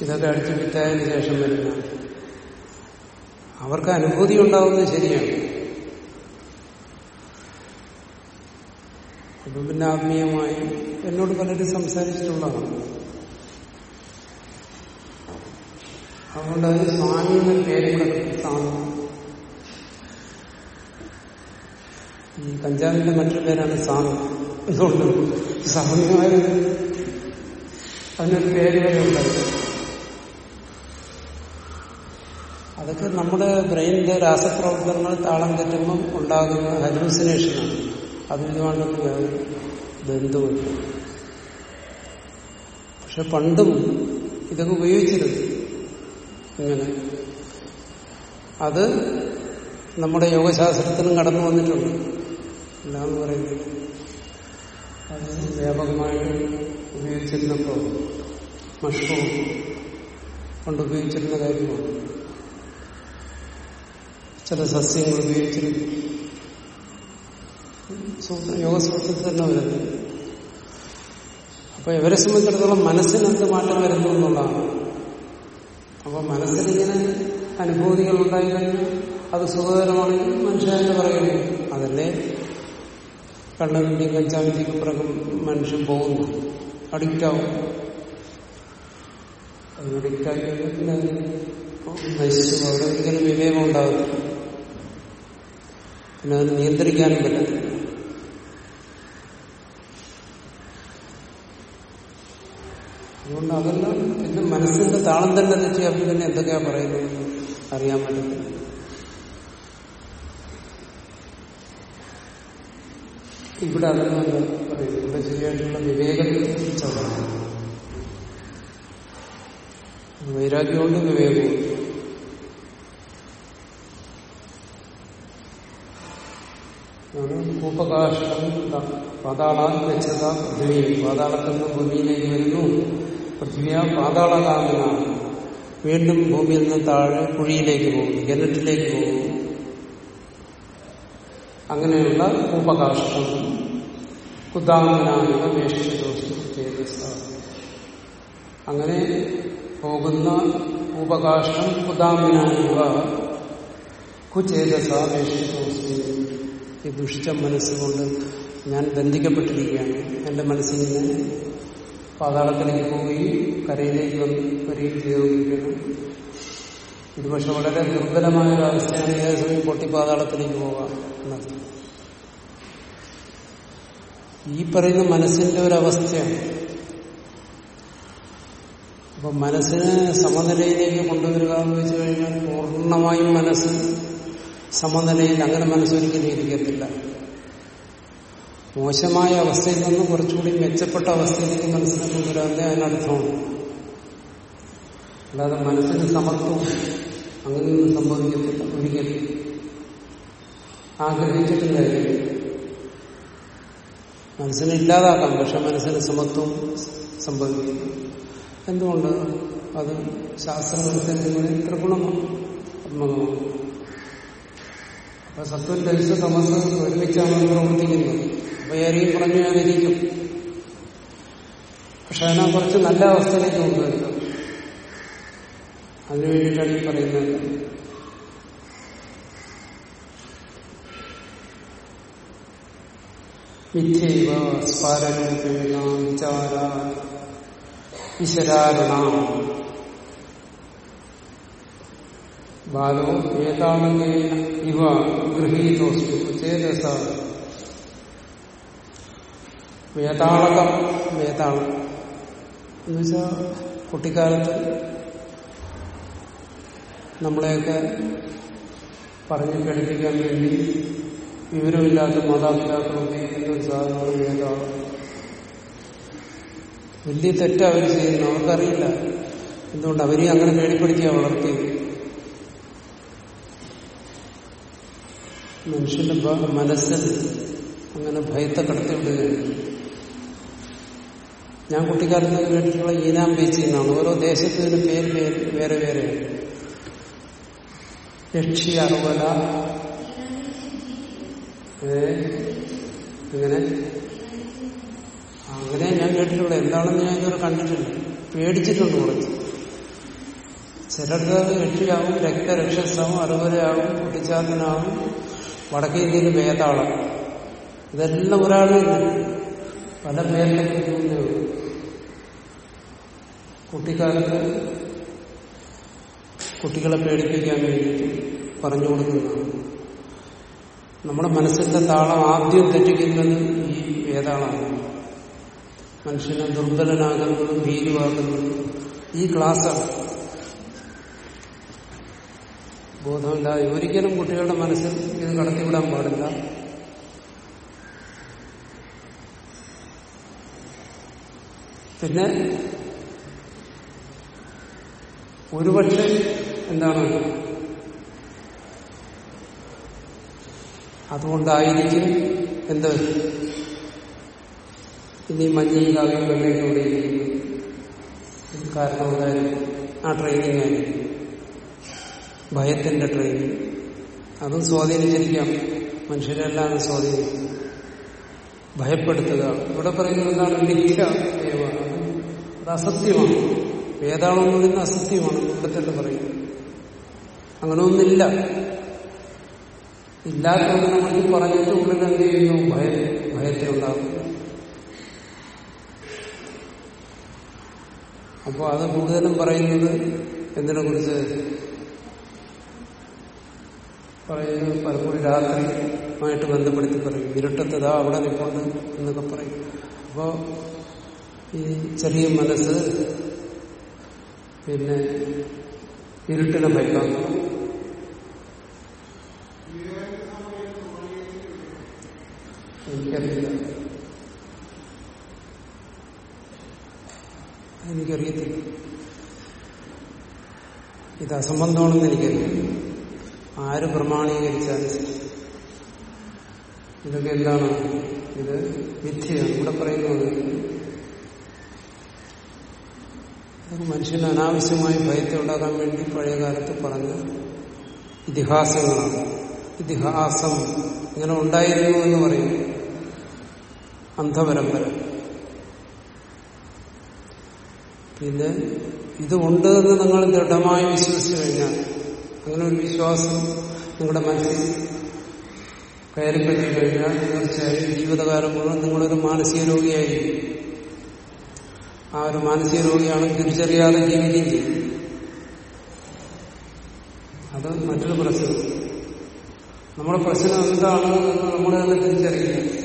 ഇതൊക്കെ അടിച്ചു വിറ്റായതിന് ശേഷം വരുന്നതാണ്. അവർക്ക് അനുഭൂതി ഉണ്ടാവുന്നത് ശരിയാണ്. അപ്പൊ പിന്നെ ആത്മീയമായി എന്നോട് പലരും സംസാരിച്ചിട്ടുള്ളതാണ്. അതുകൊണ്ട് അത് സ്വാമി എന്ന പേര് സ്വാമി ഈ കഞ്ചാവിന്റെ മറ്റൊരു പേരാണ് സാമി. എന്തുകൊണ്ട്? സ്വാമിമാർ അതിനൊരു പേര് വരെ ഉണ്ടായിരുന്നു. അതൊക്കെ നമ്മുടെ ബ്രെയിനിന്റെ രാസപ്രവർത്തനങ്ങൾ താളം തെറ്റുമ്പം ഉണ്ടാകുന്ന ഹലൂസിനേഷനാണ് അതും ഇതുമായിട്ടൊന്നും യാതൊരു ബന്ധവുമില്ല. പക്ഷെ പണ്ടും ഇതൊക്കെ ഉപയോഗിച്ചിരുന്നു. ഇങ്ങനെ. അത് നമ്മുടെ യോഗശാസ്ത്രത്തിനും കടന്നു വന്നിട്ടുണ്ട്. എന്താന്ന് പറയുന്നത്. അത് വ്യാപകമായിട്ട് ഉപയോഗിച്ചിരുന്നപ്പോൾ മഷ്റൂം കൊണ്ട് ഉപയോഗിച്ചിരുന്ന കാര്യമാണ്. ചില സസ്യങ്ങൾ ഉപയോഗിച്ചിരുന്നു. യോഗസൂത്രത്തിൽ തന്നെ വരുന്നത് അപ്പൊ ഇവരെ സംബന്ധിച്ചിടത്തോളം മനസ്സിന് എന്ത് മാറ്റം വരുന്നു എന്നുള്ളതാണ്. അപ്പൊ മനസ്സിനിങ്ങനെ അനുഭൂതികൾ ഉണ്ടായി കഴിഞ്ഞാൽ അത് സുഖകരമാണെങ്കിൽ മനുഷ്യനെ പറയുന്നു അതല്ലേ? കണ്ണതിന്റെയും കഞ്ചാവിന്റെയും പിറകും മനുഷ്യൻ പോകുന്നു. അഡിക്റ്റാവും അത് അഡിക്റ്റായി പിന്നെ നശിച്ചു അവിടെ ഒരിക്കലും വിവേകം ഉണ്ടാകുന്നില്ല പിന്നെ അതിന് നിയന്ത്രിക്കാനും പറ്റത്തില്ല. അതുകൊണ്ട് അതെല്ലാം പിന്നെ മനസ്സിന്റെ താളം തന്നെ തെറ്റിയാൽ പിന്നെ എന്തൊക്കെയാ പറയുന്നത്? അറിയാൻ പറ്റത്തില്ല. ഇവിടെ അതൊന്നും പറയുന്നത് ഇവിടെ ശരിയായിട്ടുള്ള വിവേകത്തെ തിരിച്ചറിയണം വൈരാഗ്യമുണ്ട് വിവേകമുണ്ട് ഉപകാഷ്ടം പാതാളം വെച്ചത പൃഥ്വി. പാതാളത്തിൽ നിന്ന് ഭൂമിയിലേക്ക് വരുന്നു. പൃഥ്വിയ പാതാളകാമനാണ് വീണ്ടും ഭൂമിയിൽ നിന്ന് താഴെ കുഴിയിലേക്ക് പോകുന്നു. കിണറ്റിലേക്ക് പോകുന്നു. അങ്ങനെയുള്ള കൂപകാഷ്ടം കുദാമനായ വേഷദോഷം ചേതസ അങ്ങനെ പോകുന്ന ഉപകാഷ്ടം കുദാമിനായുവ കുചേതസ ദുഷിച്ച മനസ്സുകൊണ്ട് ഞാൻ ബന്ധിക്കപ്പെട്ടിരിക്കുകയാണ് എന്റെ മനസ്സിങ്ങനെ പാതാളത്തിലേക്ക് പോവുകയും കരയിലേക്ക് വന്ന് വരികയും ചെയ്തുകൊണ്ടിരിക്കുന്നു ഇത് പക്ഷെ വളരെ ദുർബലമായ ഒരു അവസ്ഥയാണ് ഏത് സമയം പോകാം എന്നർത്ഥം ഈ പറയുന്ന മനസ്സിന്റെ ഒരവസ്ഥയാണ്. അപ്പൊ മനസ്സിനെ സമനിലയിലേക്ക് കൊണ്ടുവരിക എന്ന് വെച്ചു കഴിഞ്ഞാൽ പൂർണമായും മനസ്സ് സമനിലയിൽ അങ്ങനെ മനസ്സൊരിക്കലും ഇരിക്കത്തില്ല. മോശമായ അവസ്ഥയിൽ നിന്ന് കുറച്ചുകൂടി മെച്ചപ്പെട്ട അവസ്ഥയിലേക്ക് മനസ്സിനെ കൊണ്ടുവരാതെ അതിനർത്ഥമാണ് അല്ലാതെ മനസ്സിന് സമത്വം അങ്ങനെയൊന്നും സംഭവിക്കത്തില്ല ഒരിക്കലും. ആഗ്രഹിച്ചിട്ടും കാര്യമില്ല മനസ്സിനെ ഇല്ലാതാക്കാം പക്ഷെ മനസ്സിന് സമത്വം സംഭവിക്കുന്നു. എന്തുകൊണ്ട്? അത് ശാസ്ത്രമനുസരിച്ച് ത്രിഗുണമാണ് ഗുണമാണ്. അപ്പൊ സത്വം ലഭിച്ച തമസ് ഒരുമിച്ചാണ് പ്രവർത്തിക്കുന്നത്. അപ്പൊ ഏറെയും പറഞ്ഞു ഞാനിരിക്കും. പക്ഷെ അതിനെ കുറച്ച് നല്ല അവസ്ഥയിലേക്ക് കൊണ്ടുവരുന്നത് അതിനുവേണ്ടിയിട്ടാണ് ഈ പറയുന്നത്. മിഥ്യൈവ സ്പാരൂപേണ വിചാര ഈശ്വരാരണ ബാലോ ഏതാളകേന ഇവ ഗൃഹീതോസ്തു ചേതസ വേതാളകം വേതാളം എന്നുവെച്ചാൽ കുട്ടിക്കാലത്ത് നമ്മളെയൊക്കെ പറഞ്ഞു പഠിപ്പിക്കാൻ വേണ്ടി വിവരമില്ലാത്ത മാതാപിതാക്കൾ ഉപയോഗിക്കുന്ന ഒരു സാധനമാണ് വേതാളം വലിയ തെറ്റ അവർ ചെയ്യുന്നു അവർക്കറിയില്ല. എന്തുകൊണ്ട് അവരെയും അങ്ങനെ പേടിപ്പെടുത്തിയാ വളർത്തി മനുഷ്യന്റെ മനസ്സിൽ അങ്ങനെ ഭയത്തെ കടത്തിവിടുകയാണ് ഞാൻ കുട്ടിക്കാലത്ത് വേണ്ടിയിട്ടുള്ള ഈനാം ബീച്ച് എന്നാണ്. ഓരോ ദേശത്തിന് പേര് പേര് വേറെ വേറെ. യക്ഷി അറുവല ഇങ്ങനെ അങ്ങനെ ഞാൻ കേട്ടിട്ടുള്ളൂ എന്താണെന്ന് ഞാൻ ഇതുവരെ കണ്ടിട്ടില്ല. പേടിച്ചിട്ടുണ്ട് കുറച്ച് ചിലർക്ക് രക്ഷയാവും രക്തരക്ഷസാവും അറുവരയാവും കുട്ടിച്ചാത്തനാവും വടക്കേ ഇന്ത്യയിൽ വേതാളം ഇതെല്ലാം ഒരാളില്ല പല പേരിലേക്ക് കുട്ടിക്കാലത്ത് കുട്ടികളെ പേടിപ്പിക്കാൻ വേണ്ടി പറഞ്ഞു കൊടുക്കുന്നതാണ്. നമ്മുടെ മനസ്സിന്റെ താളം ആദ്യം തെറ്റിക്കുന്നത് ഈ വേതാളമാണ് മനുഷ്യനെ ദുർബലനാകുന്നതും ഭീരുവാകുന്നതും ഈ ക്ലാസ്സാണ്. ബോധമില്ലാതെ ഒരിക്കലും കുട്ടികളുടെ മനസ്സിൽ ഇത് കടത്തിവിടാൻ പാടില്ല. പിന്നെ ഒരുപക്ഷെ എന്താണ്? അതുകൊണ്ടായിരിക്കും എന്ത്? ഇനി മഞ്ഞയിലാകും വെള്ളയിലൂടെ കൂടെ ഇരിക്കുന്നു. കാരണം എന്തായാലും ആ ട്രെയിനിങ് ആയിരിക്കും. ഭയത്തിന്റെ ട്രെയിനിങ്. അതും സ്വാധീനിച്ചിരിക്കാം. മനുഷ്യരെല്ലാം അത് സ്വാധീനിക്കും. ഭയപ്പെടുത്തുക. ഇവിടെ പറയുന്നത് എന്താണ്? ഏവ. അത് അസത്യമാണ്. വേദാളം പറയുന്നത് അസത്യമാണ്. ഇവിടെ തന്നെ പറയുന്നത് അങ്ങനെ ഒന്നില്ല ഇല്ലാത്തത് നമ്മൾക്ക് പറഞ്ഞിട്ട് ഉള്ളിൽ എന്ത് ചെയ്യുന്നു? ഭയ ഭയത്തെ ഉണ്ടാകുന്നു അപ്പോൾ അത് കൂടുതലും പറയുന്നത് എന്തിനെ കുറിച്ച് പറയുന്നത് പലപ്പോഴും രാത്രിയുമായിട്ട് ബന്ധപ്പെടുത്തി പറയും. ഇരുട്ടത്തതാ അവിടെ നിൽക്കുന്നത് എന്നൊക്കെ പറയും. അപ്പോൾ ഈ ചെറിയ മനസ്സ് പിന്നെ ഇരുട്ടിനെ ഭയക്കാൻ എനിക്കറിയില്ല. എനിക്കറിയത്തില്ല. ഇത് അസംബന്ധമാണെന്ന് എനിക്കറിയാം ആര് പ്രമാണീകരിച്ചാലും ശരി. ഇതൊക്കെ എന്താണ്? ഇത് മിഥ്യയാണ്. ഇവിടെ പറയുന്നത് മനുഷ്യന് അനാവശ്യമായി ഭയത്തെ ഉണ്ടാക്കാൻ വേണ്ടി പഴയകാലത്ത് പറഞ്ഞ ഇതിഹാസങ്ങളാണ്. ഇതിഹാസം. ഇങ്ങനെ ഉണ്ടായിരുന്നു എന്ന് പറയുന്നു അന്ധപരമ്പര. പിന്നെ ഇത് ഉണ്ട് എന്ന് നിങ്ങൾ ദൃഢമായി വിശ്വസിച്ചു കഴിഞ്ഞാൽ അങ്ങനെ ഒരു വിശ്വാസം നിങ്ങളുടെ മനസ്സിൽ കയറിപ്പറ്റി കഴിഞ്ഞാൽ തീർച്ചയായും ജീവിതകാലം മുഴുവൻ നിങ്ങളൊരു മാനസിക രോഗിയായിരിക്കും. ആ ഒരു മാനസിക രോഗിയാണ് തിരിച്ചറിയാതെ ജീവിക്കുകയും ചെയ്യും അത് മറ്റൊരു പ്രശ്നം. നമ്മുടെ പ്രശ്നം എന്താണെന്ന് നമ്മൾ തന്നെ തിരിച്ചറിയില്ല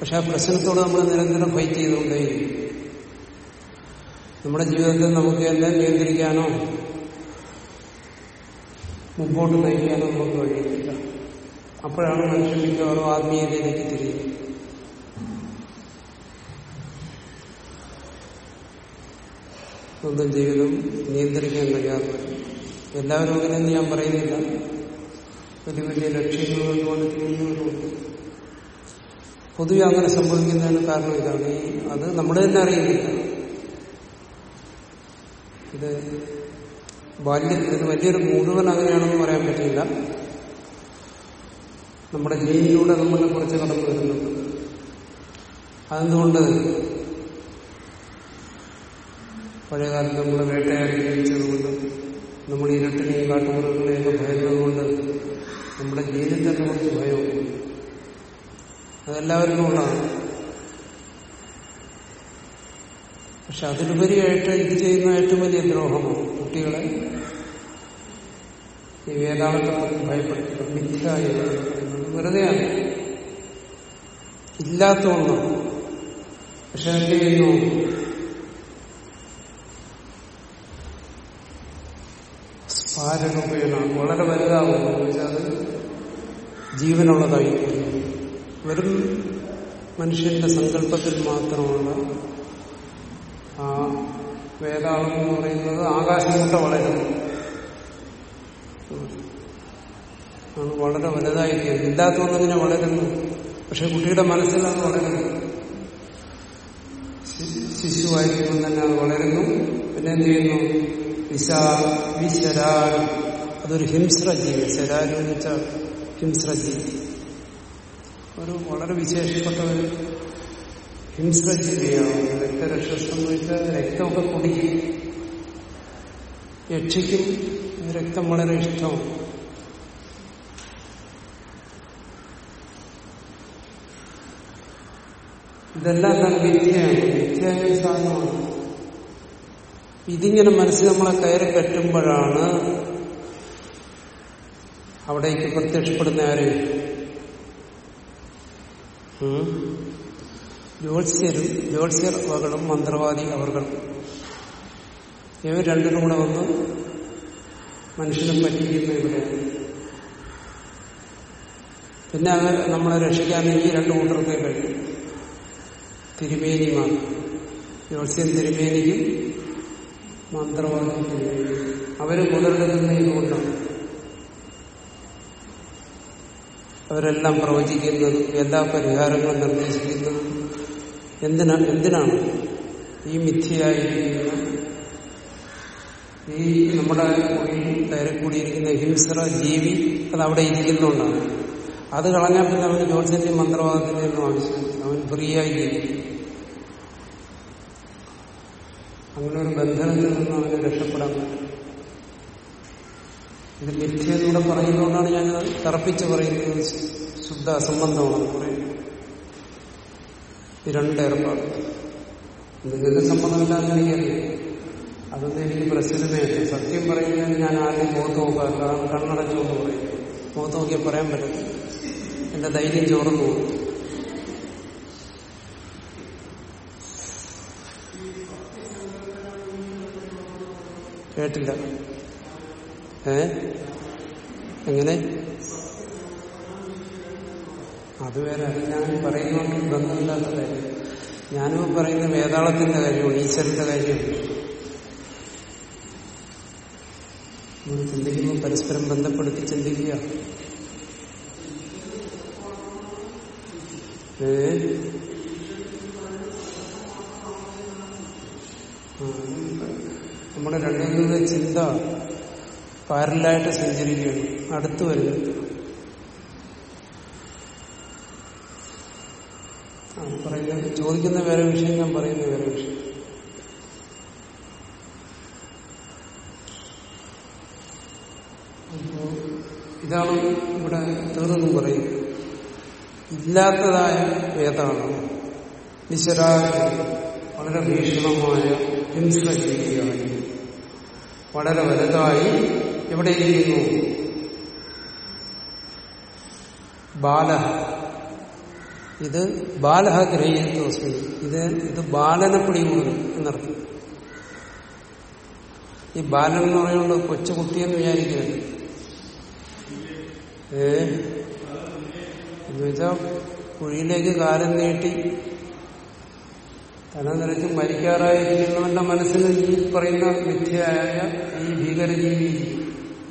പക്ഷെ ആ പ്രശ്നത്തോട് നമ്മൾ നിരന്തരം ഫൈറ്റ് ചെയ്തുകൊണ്ടേ നമ്മുടെ ജീവിതത്തിൽ നമുക്ക് എല്ലാം നിയന്ത്രിക്കാനോ മുമ്പോട്ട് നയിക്കാനോ നമുക്ക് കഴിയുന്നില്ല അപ്പോഴാണ് മനുഷ്യൻ മിക്കവാറും ആത്മീയതയിലേക്ക് തിരിയുന്നത്. സ്വന്തം ജീവിതം നിയന്ത്രിക്കാൻ കഴിയാതെ എല്ലാവരും അങ്ങനെയെന്ന് ഞാൻ പറയുന്നില്ല. വലിയ വലിയ ലക്ഷ്യങ്ങൾ കൊണ്ടുകൊണ്ട് തിരിഞ്ഞുകൊണ്ടുണ്ട് പൊതുവെ അങ്ങനെ സംഭവിക്കുന്നതിന് കാരണം ഇതാണ്. ഈ അത് നമ്മൾ തന്നെ അറിയുന്നില്ല ഇത് ബാല്യത്തിൽ ഇത് വലിയൊരു മുഴുവൻ അങ്ങനെയാണെന്ന് പറയാൻ പറ്റില്ല നമ്മുടെ ജയിലിലൂടെ നമ്മളെ കുറിച്ച് കടന്നു വരുന്നുണ്ട്. അതെന്തുകൊണ്ട്? പഴയകാലത്ത് നമ്മൾ വേട്ടയാടി ജീവിച്ചതുകൊണ്ട് നമ്മൾ ഇരട്ടിനെയും കാട്ടുമൃഗങ്ങളെയൊക്കെ ഭയന്നതുകൊണ്ട് നമ്മുടെ ജയിലിൽ തന്നെ കുറച്ച് ഭയമുണ്ട് അതെല്ലാവർക്കും ഉള്ളതാണ് പക്ഷെ അതിലുപരിയായിട്ട് ഇത് ചെയ്യുന്ന ഏറ്റവും വലിയ ദ്രോഹമാണ് കുട്ടികളെ ഈ വേദാളത്തെ ഭയപ്പെടുത്തുന്നത്. മിഥ്യ വെറുതെയാണ്. ഇല്ലാത്ത ഒന്നാണ് പക്ഷെ എന്ത് ചെയ്യുന്നു? സ്ഫാരൂപേണാണ് വളരെ വലുതാകുന്നു വെച്ചാൽ അത് ജീവനുള്ളതായി വെറും മനുഷ്യന്റെ സങ്കല്പത്തിൽ മാത്രമുള്ള ആ വേദാളം എന്ന് പറയുന്നത് ആകാശം കൊണ്ട് വളരുന്നു. ആണ് വളരെ വലുതായിരിക്കും. ഇല്ലാത്തതൊന്നിങ്ങനെ വളരുന്നു. പക്ഷെ കുട്ടിയുടെ മനസ്സിൽ അത് വളരുന്നു. ശിശുവായിരിക്കുമ്പോൾ തന്നെ അത് വളരുന്നു. പിന്നെ എന്ത് ചെയ്യുന്നു? വിശാ വിശരാ അതൊരു ഹിംസ്രജീവി. ശരാരം എന്ന് ഒരു വളരെ വിശേഷപ്പെട്ട ഒരു ഹിംസ്രജീവിയാണ് രക്തരക്ഷസം എന്ന് വെച്ചാൽ രക്തമൊക്കെ കുടിക്കും. യക്ഷിക്കും രക്തം വളരെ ഇഷ്ടമാണ് ഇതെല്ലാം തന്നെ മിഥ്യയാണ് മിഥ്യയായ സാധനമാണ്. ഇതിങ്ങനെ മനസ്സിൽ നമ്മളെ കയറി പറ്റുമ്പോഴാണ് അവിടേക്ക് പ്രത്യക്ഷപ്പെടുന്ന ആര്? ജ്യോത്സ്യരും ജ്യോത്സ്യർ അവകളും മന്ത്രവാദി അവർക്കും ഇവർ രണ്ടിനും കൂടെ വന്ന് മനുഷ്യനെ പറ്റിക്കുന്ന ഇവിടെയാണ്. പിന്നെ അവർ നമ്മളെ രക്ഷിക്കാൻ ഈ രണ്ടു കൂട്ടർക്കേ കഴിയും. തിരുമേനിമാർ ജ്യോത്സ്യൻ തിരുമേനിക്കും മന്ത്രവാദി തിരുമേനി അവർ മുതലെടുക്കുന്ന ഇതുകൊണ്ടാണ്. അവരെല്ലാം പ്രവചിക്കുന്നതും എല്ലാ പരിഹാരങ്ങളും നിർദ്ദേശിക്കുന്നതും എന്തിനാ എന്തിനാണ് ഈ മിഥ്യയായിരിക്കുന്ന ഈ നമ്മുടെ കയറി കൂടിയിരിക്കുന്ന ഹിംസറ ജീവി അത് അവിടെ ഇരിക്കുന്നുണ്ടാണ് അത് കളഞ്ഞാൽ പിന്നെ അവന് ജ്യോത്സ്യന്റെയും മന്ത്രവാദത്തിന്റെയും ആവശ്യമില്ല. അവൻ ഫ്രീ ആയി ജീവിക്കും അങ്ങനെ ഒരു ബന്ധനത്തിൽ നിന്ന് അവന് രക്ഷപ്പെടാൻ പറ്റും ഇത് മിഥ്യയിലൂടെ പറയുന്നതുകൊണ്ടാണ് ഞാൻ തറപ്പിച്ച് പറയുന്നത്. ശുദ്ധ അസംബന്ധമാണ്. പറയുന്നത് രണ്ട് നിങ്ങൾക്ക് സമ്മതമില്ലാന്ന് എനിക്കറിയാം അതൊന്നും എനിക്ക് പ്രശ്നമേയല്ല സത്യം പറയുന്നതിന് ഞാൻ ആദ്യം മുഖത്ത് നോക്കാറില്ല കണ്ണടച്ചുകൊണ്ട് പറയും. മുഖത്ത് നോക്കിയാൽ പറയാൻ പറ്റില്ല എന്റെ ധൈര്യം ചോർന്നു പോകും. കേട്ടില്ല. ഏ? എങ്ങനെ? അത് വേറെ ഞാൻ പറയുന്നതുകൊണ്ട് ബന്ധമില്ലാത്ത കാര്യം. ഞാനും പറയുന്ന വേതാളത്തിന്റെ കാര്യമാണ് ഈശ്വരന്റെ കാര്യമാണ് നമ്മൾ ചിന്തിക്കുമ്പോൾ പരസ്പരം ബന്ധപ്പെടുത്തി ചിന്തിക്കുക. ഏ? നമ്മുടെ രണ്ടുപേരുടെ ചിന്ത. പാരലായിട്ട് സഞ്ചരിക്കുകയാണ് അടുത്തു വരുന്നത് പറയുന്നത് ചോദിക്കുന്ന വേറെ വിഷയം ഞാൻ പറയുന്ന വേറെ വിഷയം. അപ്പോ ഇതാണ് ഇവിടെ തീർന്നും പറയും. ഇല്ലാത്തതായ വേദമാണ്. നിശരാജ വളരെ ഭീഷണമായ ഹിംസ ഹിംസജീവിയായി വളരെ വലുതായി എവിടെ ഇരിക്കുന്നു ബാല ഇത് ബാലഹ ഇത് ഇത് ബാലനെ പിടികൂടുന്നു എന്നർത്ഥം. ഈ ബാലൻ എന്ന് പറയുന്നത് കൊച്ചുകുട്ടിയെന്ന് വിചാരിക്കരുത്. ഏ? എന്നുവെച്ചാൽ കുഴിയിലേക്ക് കാലം നീട്ടി തല നിറച്ച് മരിക്കാറായിരിക്കുന്നവന്റെ മനസ്സിൽ ഈ പറയുന്ന മിഥ്യയായ ഈ ഭീകരജീവി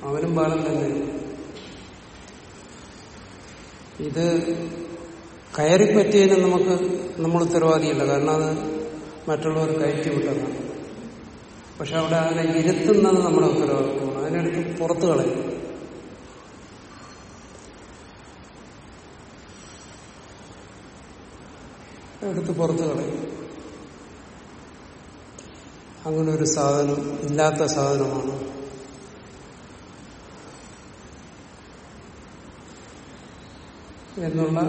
അവനും ബാലൻ തന്നെ. ഇത് കയറിപ്പറ്റിയതിന് നമുക്ക് നമ്മൾ ഉത്തരവാദിയില്ല. കാരണം അത് മറ്റുള്ളവർ കയറ്റി വിട്ടതാണ്. പക്ഷെ അവിടെ അതിനെ ഇരുത്തുന്നത് നമ്മുടെ ഉത്തരവാദിത്വമാണ് അതിനെടുത്ത് പുറത്തു കളയും. എടുത്ത് പുറത്തു കളയും. അങ്ങനെ ഒരു സാധനം ഇല്ലാത്ത സാധനമാണ് എന്നുള്ള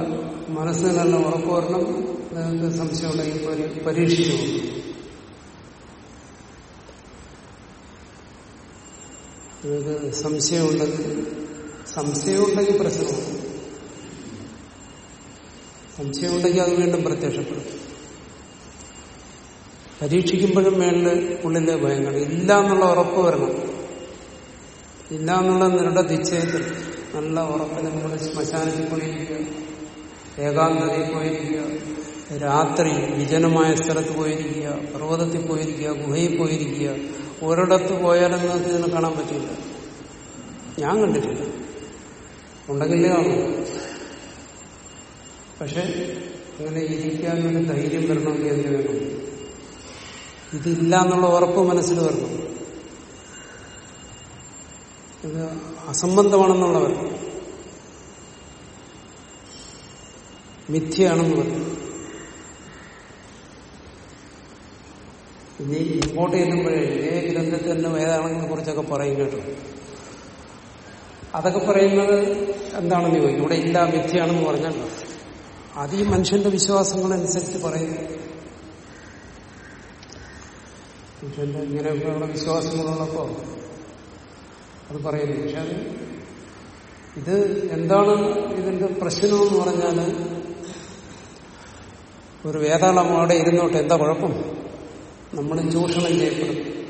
മനസ്സിന് തന്നെ ഉറപ്പ് വരണം. നിങ്ങൾക്ക് സംശയം ഉണ്ടെങ്കിൽ പരീക്ഷിച്ചു അതായത് സംശയമുണ്ടെങ്കിൽ സംശയമുണ്ടെങ്കിൽ പ്രശ്നമാണ്. സംശയമുണ്ടെങ്കിൽ അത് വീണ്ടും പ്രത്യക്ഷപ്പെടും. പരീക്ഷിക്കുമ്പോഴും മേളിൽ ഉള്ളിലെ ഭയങ്ങൾ ഇല്ല എന്നുള്ള ഉറപ്പ് വരണം. ഇല്ല എന്നുള്ള നിരുടെ നിശ്ചയത്തിൽ നല്ല ഉറപ്പിന് നിങ്ങൾ ശ്മശാനത്തിൽ പോയിരിക്കുക. ഏകാന്തതയിൽ പോയിരിക്കുക. രാത്രി വിജനമായ സ്ഥലത്ത് പോയിരിക്കുക. പർവതത്തിൽ പോയിരിക്കുക. ഗുഹയിൽ പോയിരിക്കുക. ഒരിടത്ത് പോയാലും നിങ്ങൾക്ക് ഇതിനെ കാണാൻ പറ്റില്ല. ഞാൻ കണ്ടിട്ടില്ല. ഉണ്ടെങ്കിലേ കാണൂ. പക്ഷെ അങ്ങനെ ഇരിക്കാനൊരു ധൈര്യം വരണമെങ്കിൽ എന്ത് വേണം? ഇതില്ല എന്നുള്ള ഉറപ്പ് മനസ്സിൽ വരണം. ഇത് അസംബന്ധമാണെന്നുള്ള വരണം മിഥ്യയാണെന്ന് പറയും ഇനി ഇമ്പോർട്ട് ചെയ്യുമ്പോഴേ ഏ ഗ്രന്ഥത്തിൽ തന്നെ വേദാളങ്ങളെ കുറിച്ചൊക്കെ പറയും കേട്ടോ. അതൊക്കെ പറയുന്നത് എന്താണെന്ന് ചോദിക്കും. ഇവിടെ ഇല്ല മിഥ്യയാണെന്ന് പറഞ്ഞല്ലോ. അത് ഈ മനുഷ്യന്റെ വിശ്വാസങ്ങളനുസരിച്ച് പറയുന്നു മനുഷ്യന്റെ ഇങ്ങനെയൊക്കെയുള്ള വിശ്വാസങ്ങളുള്ളപ്പോ അത് പറയുന്നു പക്ഷെ അത് ഇത് എന്താണ് ഇതിന്റെ പ്രശ്നമെന്ന് പറഞ്ഞാൽ ഒരു വേതാളം അവിടെ ഇരുന്നോട്ടെ എന്താ കുഴപ്പം? നമ്മൾ ചൂഷണം ചെയ്യപ്പെടും.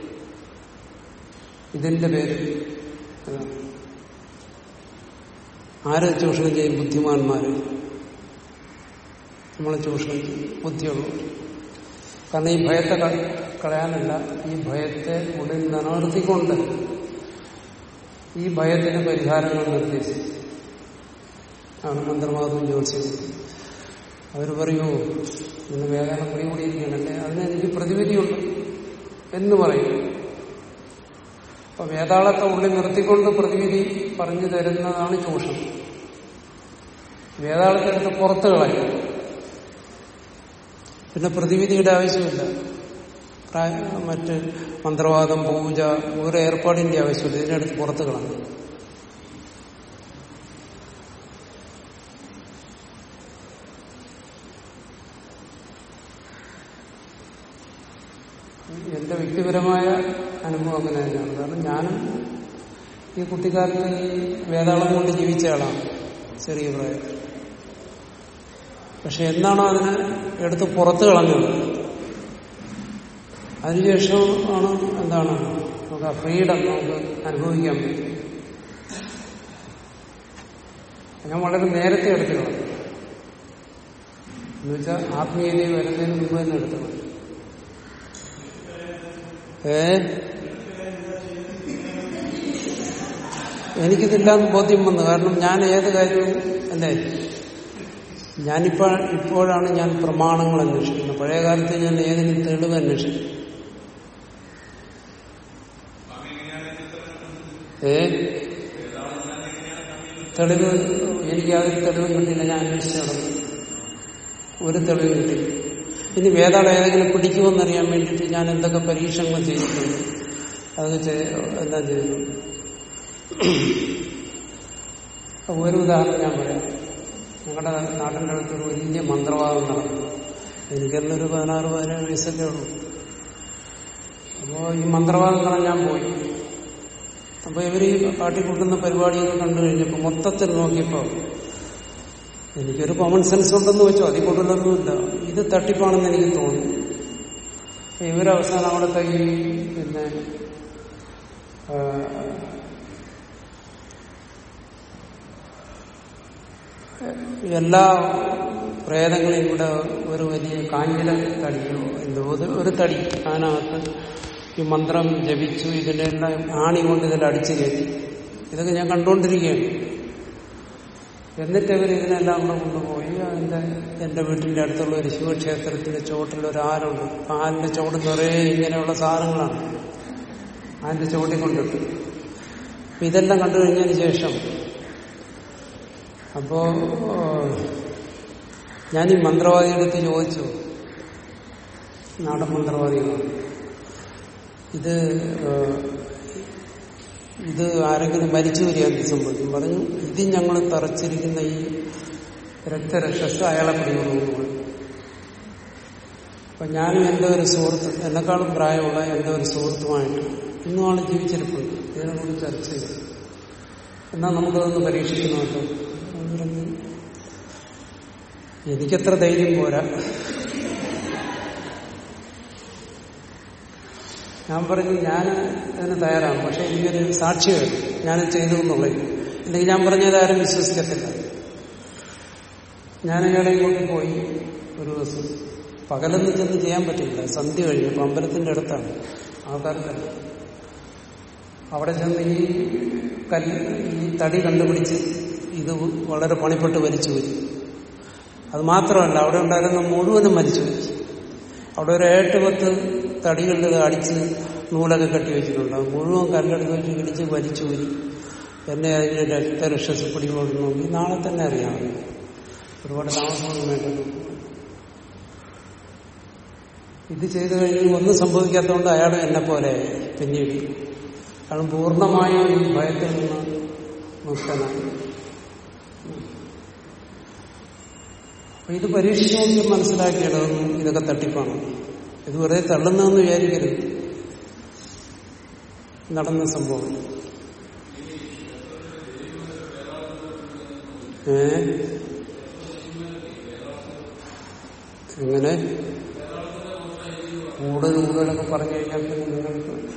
ഇതിന്റെ പേര് ആരെ ചൂഷണം ചെയ്യും? ബുദ്ധിമാന്മാര്. നമ്മളെ ചൂഷണം ചെയ്യും. ബുദ്ധിയുള്ളവർ കാരണം ഈ ഭയത്തെ കളയാനല്ല ഈ ഭയത്തെ ഉടൻ നിലനിർത്തിക്കൊണ്ട് ഈ ഭയത്തിന് പരിഹാരങ്ങൾ നിർദ്ദേശിച്ചു ആണ് മന്ത്രവാദവും ജോത്സ്യം. അവർ പറയൂ ഇന്ന് വേദന പിടികൂടിയിരിക്കണല്ലേ അതിന് എനിക്ക് പ്രതിവിധിയുണ്ട് എന്ന് പറയും. അപ്പൊ വേതാളത്തെ ഉള്ളിൽ നിർത്തിക്കൊണ്ട് പ്രതിവിധി പറഞ്ഞു തരുന്നതാണ് ചൂഷണം. വേതാളത്തെടുത്ത് പുറത്ത് കളയും. പിന്നെ പ്രതിവിധിയുടെ ആവശ്യമില്ല. മറ്റ് മന്ത്രവാദം പൂജ ഒരു ഏർപ്പാടിന്റെ ആവശ്യമില്ല. ഇതിനടുത്ത് പുറത്ത് കളഞ്ഞു എന്റെ വ്യക്തിപരമായ അനുഭവം അങ്ങനെ തന്നെയാണ്. കാരണം ഞാനും ഈ കുട്ടിക്കാലത്ത് ഈ വേതാളം കൊണ്ട് ജീവിച്ച ആളാണ്. ചെറിയ പ്രായത്തിൽ. പക്ഷെ എന്താണോ അതിനെ എടുത്ത് പുറത്ത് കളഞ്ഞത്? അതിനുശേഷം ആണ് എന്താണ് നമുക്ക് ആ ഫ്രീഡം നമുക്ക് അനുഭവിക്കാൻ പറ്റും ഞാൻ വളരെ നേരത്തെ എടുത്തു കളഞ്ഞു എന്നുവെച്ചാൽ ആത്മീയത വരുന്നതിന് മുമ്പ് തന്നെ എടുത്തു ഏ? എനിക്കിതില്ലാന്ന് ബോധ്യം വന്നു. കാരണം ഞാൻ ഏത് കാര്യവും അല്ലേ? ഞാനിപ്പോ ഇപ്പോഴാണ് ഞാൻ പ്രമാണങ്ങൾ അന്വേഷിക്കുന്നത്. പഴയ കാലത്ത് ഞാൻ ഏതിനും തെളിവ് അന്വേഷിക്കും. ഏ? തെളിവ് എനിക്ക് യാതൊരു തെളിവും കിട്ടിയില്ല. ഞാൻ അന്വേഷിച്ചു ഒരു തെളിവ് കിട്ടി. ഇനി വേദാളം ഏതെങ്കിലും പിടിക്കുമെന്നറിയാൻ വേണ്ടിയിട്ട് ഞാൻ എന്തൊക്കെ പരീക്ഷണങ്ങൾ ചെയ്തിട്ടുണ്ട്. അതൊക്കെ ചെയ്- എല്ലാം ചെയ്തിട്ടുണ്ട് അപ്പൊ ഒരു ഉദാഹരണം ഞാൻ പറയാം. ഞങ്ങളുടെ നാട്ടിന്റെ അടുത്തൊരു വലിയ മന്ത്രവാദം നടന്നു. എനിക്കെന്നൊരു പതിനാറ് പതിനേഴ് വയസ്സൊക്കെ ഉള്ളൂ. അപ്പോൾ ഈ മന്ത്രവാദം നടന്ന് ഞാൻ പോയി. അപ്പൊ ഇവർ ഈ കാട്ടിക്കൂട്ടുന്ന പരിപാടിയൊക്കെ കണ്ടു കഴിഞ്ഞപ്പോൾ മൊത്തത്തിൽ നോക്കിയപ്പോൾ എനിക്കൊരു കോമൺ സെൻസ് ഉണ്ടെന്ന് വെച്ചോ. അതിൽ കൊണ്ടുള്ളതൊന്നുമില്ല ഇത് തട്ടിപ്പാണെന്ന് എനിക്ക് തോന്നി. ഇവരവസാനം അവിടുത്തെ ഈ പിന്നെ എല്ലാ പ്രേതങ്ങളെയും കൂടെ ഒരു വലിയ കാഞ്ഞില തടിയോ എന്തോ ഒരു തടി അതിനകത്ത് ഈ മന്ത്രം ജപിച്ചു ഇതിന്റെ എല്ലാം ആണി കൊണ്ട് ഇതിൽ അടിച്ചു കയറ്റി. ഇതൊക്കെ ഞാൻ കണ്ടുകൊണ്ടിരിക്കുകയാണ് എന്നിട്ട് ഇവർ ഇതിനെല്ലാം കൂടെ കൊണ്ടുപോയി. അതിന്റെ എന്റെ വീട്ടിന്റെ അടുത്തുള്ള ഒരു ശിവക്ഷേത്രത്തിന്റെ ചുവട്ടിൽ ഒരു ആരുണ്ട്. ആലിന്റെ ചുവട് നിറയെ ഇങ്ങനെയുള്ള സാധനങ്ങളാണ്. അതിന്റെ ചുവട്ടിൽ കൊണ്ടിട്ട്. ഇതെല്ലാം കണ്ടു കഴിഞ്ഞതിന് ശേഷം അപ്പോ ഞാൻ ഈ മന്ത്രവാദിയെടുത്ത് ചോദിച്ചു. നാടൻ മന്ത്രവാദികളാണ് ഇത് ഇത് ആരെങ്കിലും മരിച്ചു വരികയാണ് സംഭവിക്കും. പറഞ്ഞു ഇത് ഞങ്ങൾ തറച്ചിരിക്കുന്ന ഈ രക്തരക്ഷസ് അയാളെ പിടികൊടുക്കുന്നു അപ്പൊ ഞാനും എന്റെ ഒരു സുഹൃത്ത് എന്നെക്കാളും പ്രായമുള്ള എന്റെ ഒരു സുഹൃത്തുമായിട്ട് ഇന്നും ആൾ ജീവിച്ചിരിപ്പുണ്ട് ഇതിനെക്കുറിച്ച് ചർച്ച ചെയ്തു. എന്നാൽ നമുക്കതൊന്ന് പറഞ്ഞു, എനിക്കത്ര ധൈര്യം പോരാ. ഞാൻ പറഞ്ഞു ഞാൻ അതിന് തയ്യാറാണ്. പക്ഷെ എനിക്കൊരു സാക്ഷി വേണം ഞാൻ ചെയ്തു എന്നുള്ളത് ഇല്ലെങ്കിൽ ഞാൻ പറഞ്ഞത് ആരും വിശ്വസിക്കത്തില്ല. ഞാൻ അയാളെ ഇങ്ങോട്ട് പോയി ഒരു ദിവസം. പകലൊന്നും ചെന്ന് ചെയ്യാൻ പറ്റില്ല. സന്ധ്യ കഴിഞ്ഞു അപ്പൊ അമ്പലത്തിന്റെ അടുത്താണ് ആൾക്കാർക്കല്ല അവിടെ ചെന്ന് ഈ കല്ല് ഈ തടി കണ്ടുപിടിച്ച് ഇത് വളരെ പണിപ്പെട്ട് വലിച്ചു വരും അത് മാത്രമല്ല അവിടെ ഉണ്ടായിരുന്ന മുഴുവനും വലിച്ചു വരും അവിടെ ഒരു ഏട്ട് പത്ത് തടികളിൽ അടിച്ച് നൂലൊക്കെ കെട്ടി വെച്ചിട്ടുണ്ട്. മുഴുവൻ കല്ലെടുത്ത് വെച്ച് ഇടിച്ച് വലിച്ചു ഊരി. എന്നെ അതിന് രക്തരക്ഷസ് പിടികൊണ്ടു നോക്കി നാളെ തന്നെ അറിയാം. ഒരുപാട് താമസമൊന്നും വേണ്ടത്. ഇത് ചെയ്തു കഴിഞ്ഞാൽ ഒന്നും സംഭവിക്കാത്തതുകൊണ്ട് അയാൾ എന്നെ പോലെ പിന്നീട്. അയാൾ പൂർണമായും ഭയത്തിൽ നിന്ന് മുക്തനായി. അപ്പൊ ഇത് പരീക്ഷിച്ചുകൊണ്ട് മനസ്സിലാക്കിയിടതൊന്നും ഇതൊക്കെ തട്ടിപ്പാണ്. ഇത് വെറുതെ തള്ളുന്നതെന്ന് വിചാരിക്കരുത്. നടന്ന സംഭവം. ഏ? എങ്ങനെ? കൂടുതൽ കൂടുതലൊക്കെ പറഞ്ഞു കഴിഞ്ഞാൽ നിങ്ങൾക്ക്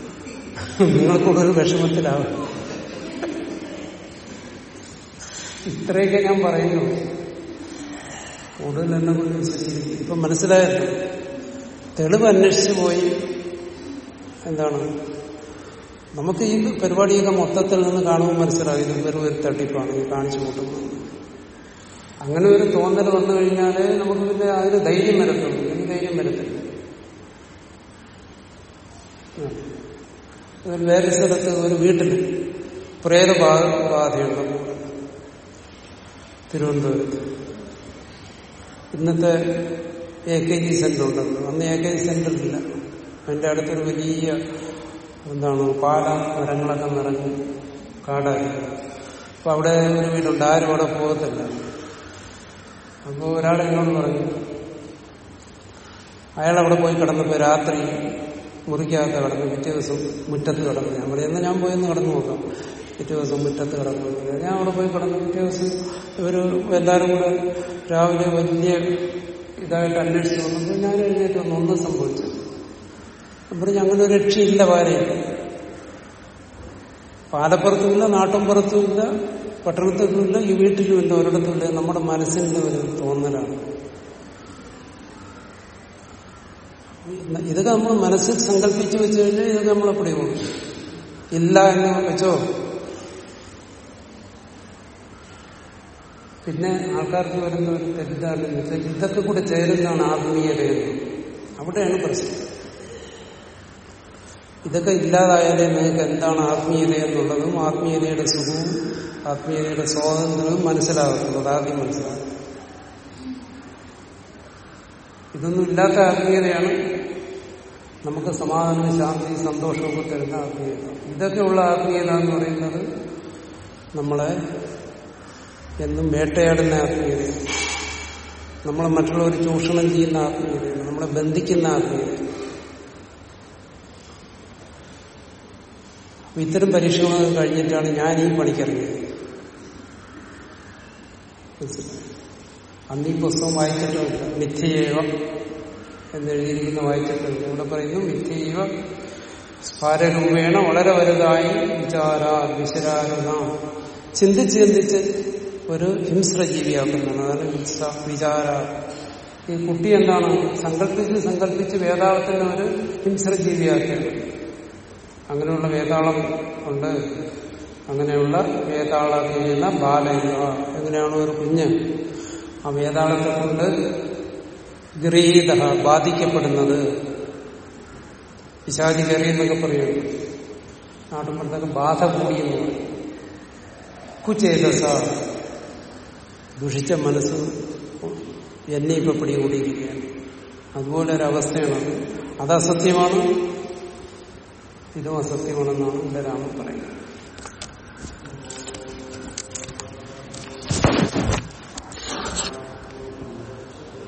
നിങ്ങൾ കൂടുതൽ വിഷമത്തിലാവും. ഇത്രയൊക്കെ ഞാൻ പറയുന്നു. കൂടുതൽ എന്നെ കൊണ്ട് ഇപ്പൊ മനസ്സിലായല്ലോ. തെളിവ് അന്വേഷിച്ചു പോയി. എന്താണ്? നമുക്ക് ഈ പരിപാടിയൊക്കെ മൊത്തത്തിൽ നിന്ന് കാണുമ്പോൾ മനസ്സിലാകും. ഇത് വെറും ഒരു തട്ടിപ്പാണ്. ഈ കാണിച്ചു കൂട്ടുന്നത് അങ്ങനെ ഒരു തോന്നൽ വന്നു കഴിഞ്ഞാൽ നമുക്ക് പിന്നെ അതിന് ധൈര്യം വരത്തുള്ളൂ. ഇതിന് ധൈര്യം വരത്തില്ല. വേറെ സ്ഥലത്ത് ഒരു വീട്ടിൽ പ്രേതബാധയുണ്ട് തിരുവനന്തപുരത്ത്. ഇന്നത്തെ എ കെ ജി സെന്റർ ഉണ്ടല്ലോ. അന്ന് എ കെ ജി സെന്റർ ഇല്ല. അതിന്റെ അടുത്തൊരു വലിയ എന്താണ് പാല മരങ്ങളൊക്കെ നിറഞ്ഞ് കാടായി അപ്പൊ അവിടെ ഒരു വീടുണ്ട്. ആരും അവിടെ പോകത്തില്ല. അപ്പൊ ഒരാൾ എന്നോട് പറഞ്ഞു അയാൾ അവിടെ പോയി കിടന്നപ്പോ രാത്രി മുറിക്കകത്ത് കിടന്നു. പിറ്റേ ദിവസം മുറ്റത്ത് കിടന്നു. ഞാൻ എന്നാ ഞാൻ പോയെന്ന് കിടന്നു നോക്കാം. പിറ്റേ ദിവസം മുറ്റത്ത് കിടന്നു. ഞാൻ അവിടെ പോയി കിടന്നു. പിറ്റേ ദിവസം ഇവർ എല്ലാവരും കൂടെ രാവിലെ വലിയ ഇതായിട്ട് അന്വേഷിച്ച് വന്നപ്പോൾ ഞാൻ എഴുന്നേറ്റ് വന്നു ഒന്നും സംഭവിച്ചു. അങ്ങനെ ഒരു രക്ഷയില്ല പാരയിൽ പാലപ്പുറത്തുമില്ല നാട്ടുംപുറത്തുമില്ല പട്ടണത്തിലുമില്ല ഈ വീട്ടിലുമില്ല ഒരിടത്തുമില്ല നമ്മുടെ മനസ്സിന്റെ ഒരു തോന്നലാണ്. ഇതൊക്കെ നമ്മൾ മനസ്സിൽ സങ്കല്പിച്ചു വെച്ചു കഴിഞ്ഞാൽ ഇതൊക്കെ നമ്മളെപ്പോഴും ഇല്ല എന്ന് വെച്ചോ? പിന്നെ ആൾക്കാർക്ക് വരുന്ന ഒരു തെറ്റിദ്ധാരണ വെച്ചാൽ ഇതൊക്കെ കൂടെ ചേരുന്നതാണ് ആത്മീയതയെന്ന്. അവിടെയാണ് പ്രശ്നം. ഇതൊക്കെ ഇല്ലാതായാലേ നിങ്ങൾക്ക് എന്താണ് ആത്മീയത എന്നുള്ളതും ആത്മീയതയുടെ സുഖവും ആത്മീയതയുടെ സ്വാതന്ത്ര്യവും മനസ്സിലാകുന്നത് ആദ്യം മനസ്സിലാകും ഇതൊന്നും ഇല്ലാത്ത ആത്മീയതയാണ് നമുക്ക് സമാധാനം ശാന്തി സന്തോഷമൊക്കെ തരുന്ന ആത്മീയത. ഇതൊക്കെയുള്ള ആത്മീയത എന്ന് പറയുന്നത് നമ്മളെ എന്നും വേട്ടയാടുന്ന ആത്മീയതയാണ്. നമ്മളെ മറ്റുള്ളവർ ചൂഷണം ചെയ്യുന്ന ആത്മീയതയാണ്. നമ്മളെ ബന്ധിക്കുന്ന ആത്മീയതയാണ്. അപ്പൊ ഇത്തരം പരീക്ഷണങ്ങൾ കഴിഞ്ഞിട്ടാണ് ഞാൻ ഈ പണിക്കിറങ്ങിയത്? അന്ന് ഈ പുസ്തകം വായിച്ചിട്ടുമില്ല മിഥ്യയവ എന്നെഴുതിയിരിക്കുന്ന വായിച്ചിട്ടുണ്ട് ഇവിടെ പറയുന്നു മിഥ്യയവ സ്ഫാരരൂപേണ വളരെ വലുതായി വിചാര വിശരാരുണ ചിന്തിച്ച് ചിന്തിച്ച് ഒരു ഹിംസ്ര അതാണ് ഹിംസ വിചാര. ഈ കുട്ടി എന്താണ്? സങ്കല്പിച്ച് സങ്കല്പിച്ച് വേതാളത്തിന് ഒരു ഹിംസ്ര അങ്ങനെയുള്ള വേതാളം ഉണ്ട്. അങ്ങനെയുള്ള വേതാള ചെയ്യുന്ന ബാലയുക എങ്ങനെയാണ് ഒരു കുഞ്ഞ് ആ വേതാളത്തെ കൊണ്ട് ഗ്രഹീത ബാധിക്കപ്പെടുന്നത്. പിശാചി കയറി പറയുന്നു നാട്ടുമ്പുറത്തൊക്കെ ബാധ കൂടിയെന്ന് കുചേതസ. ദുഷിച്ച മനസ്സ് എന്നെ ഇപ്പൊ പിടികൂടിയിരിക്കുകയാണ്. അതുപോലെ ഒരവസ്ഥയാണ് അത് അസത്യമാണ് ഇതും അസത്യമാണെന്നാണ് ഇവിടെ രാമൻ പറയുന്നത്.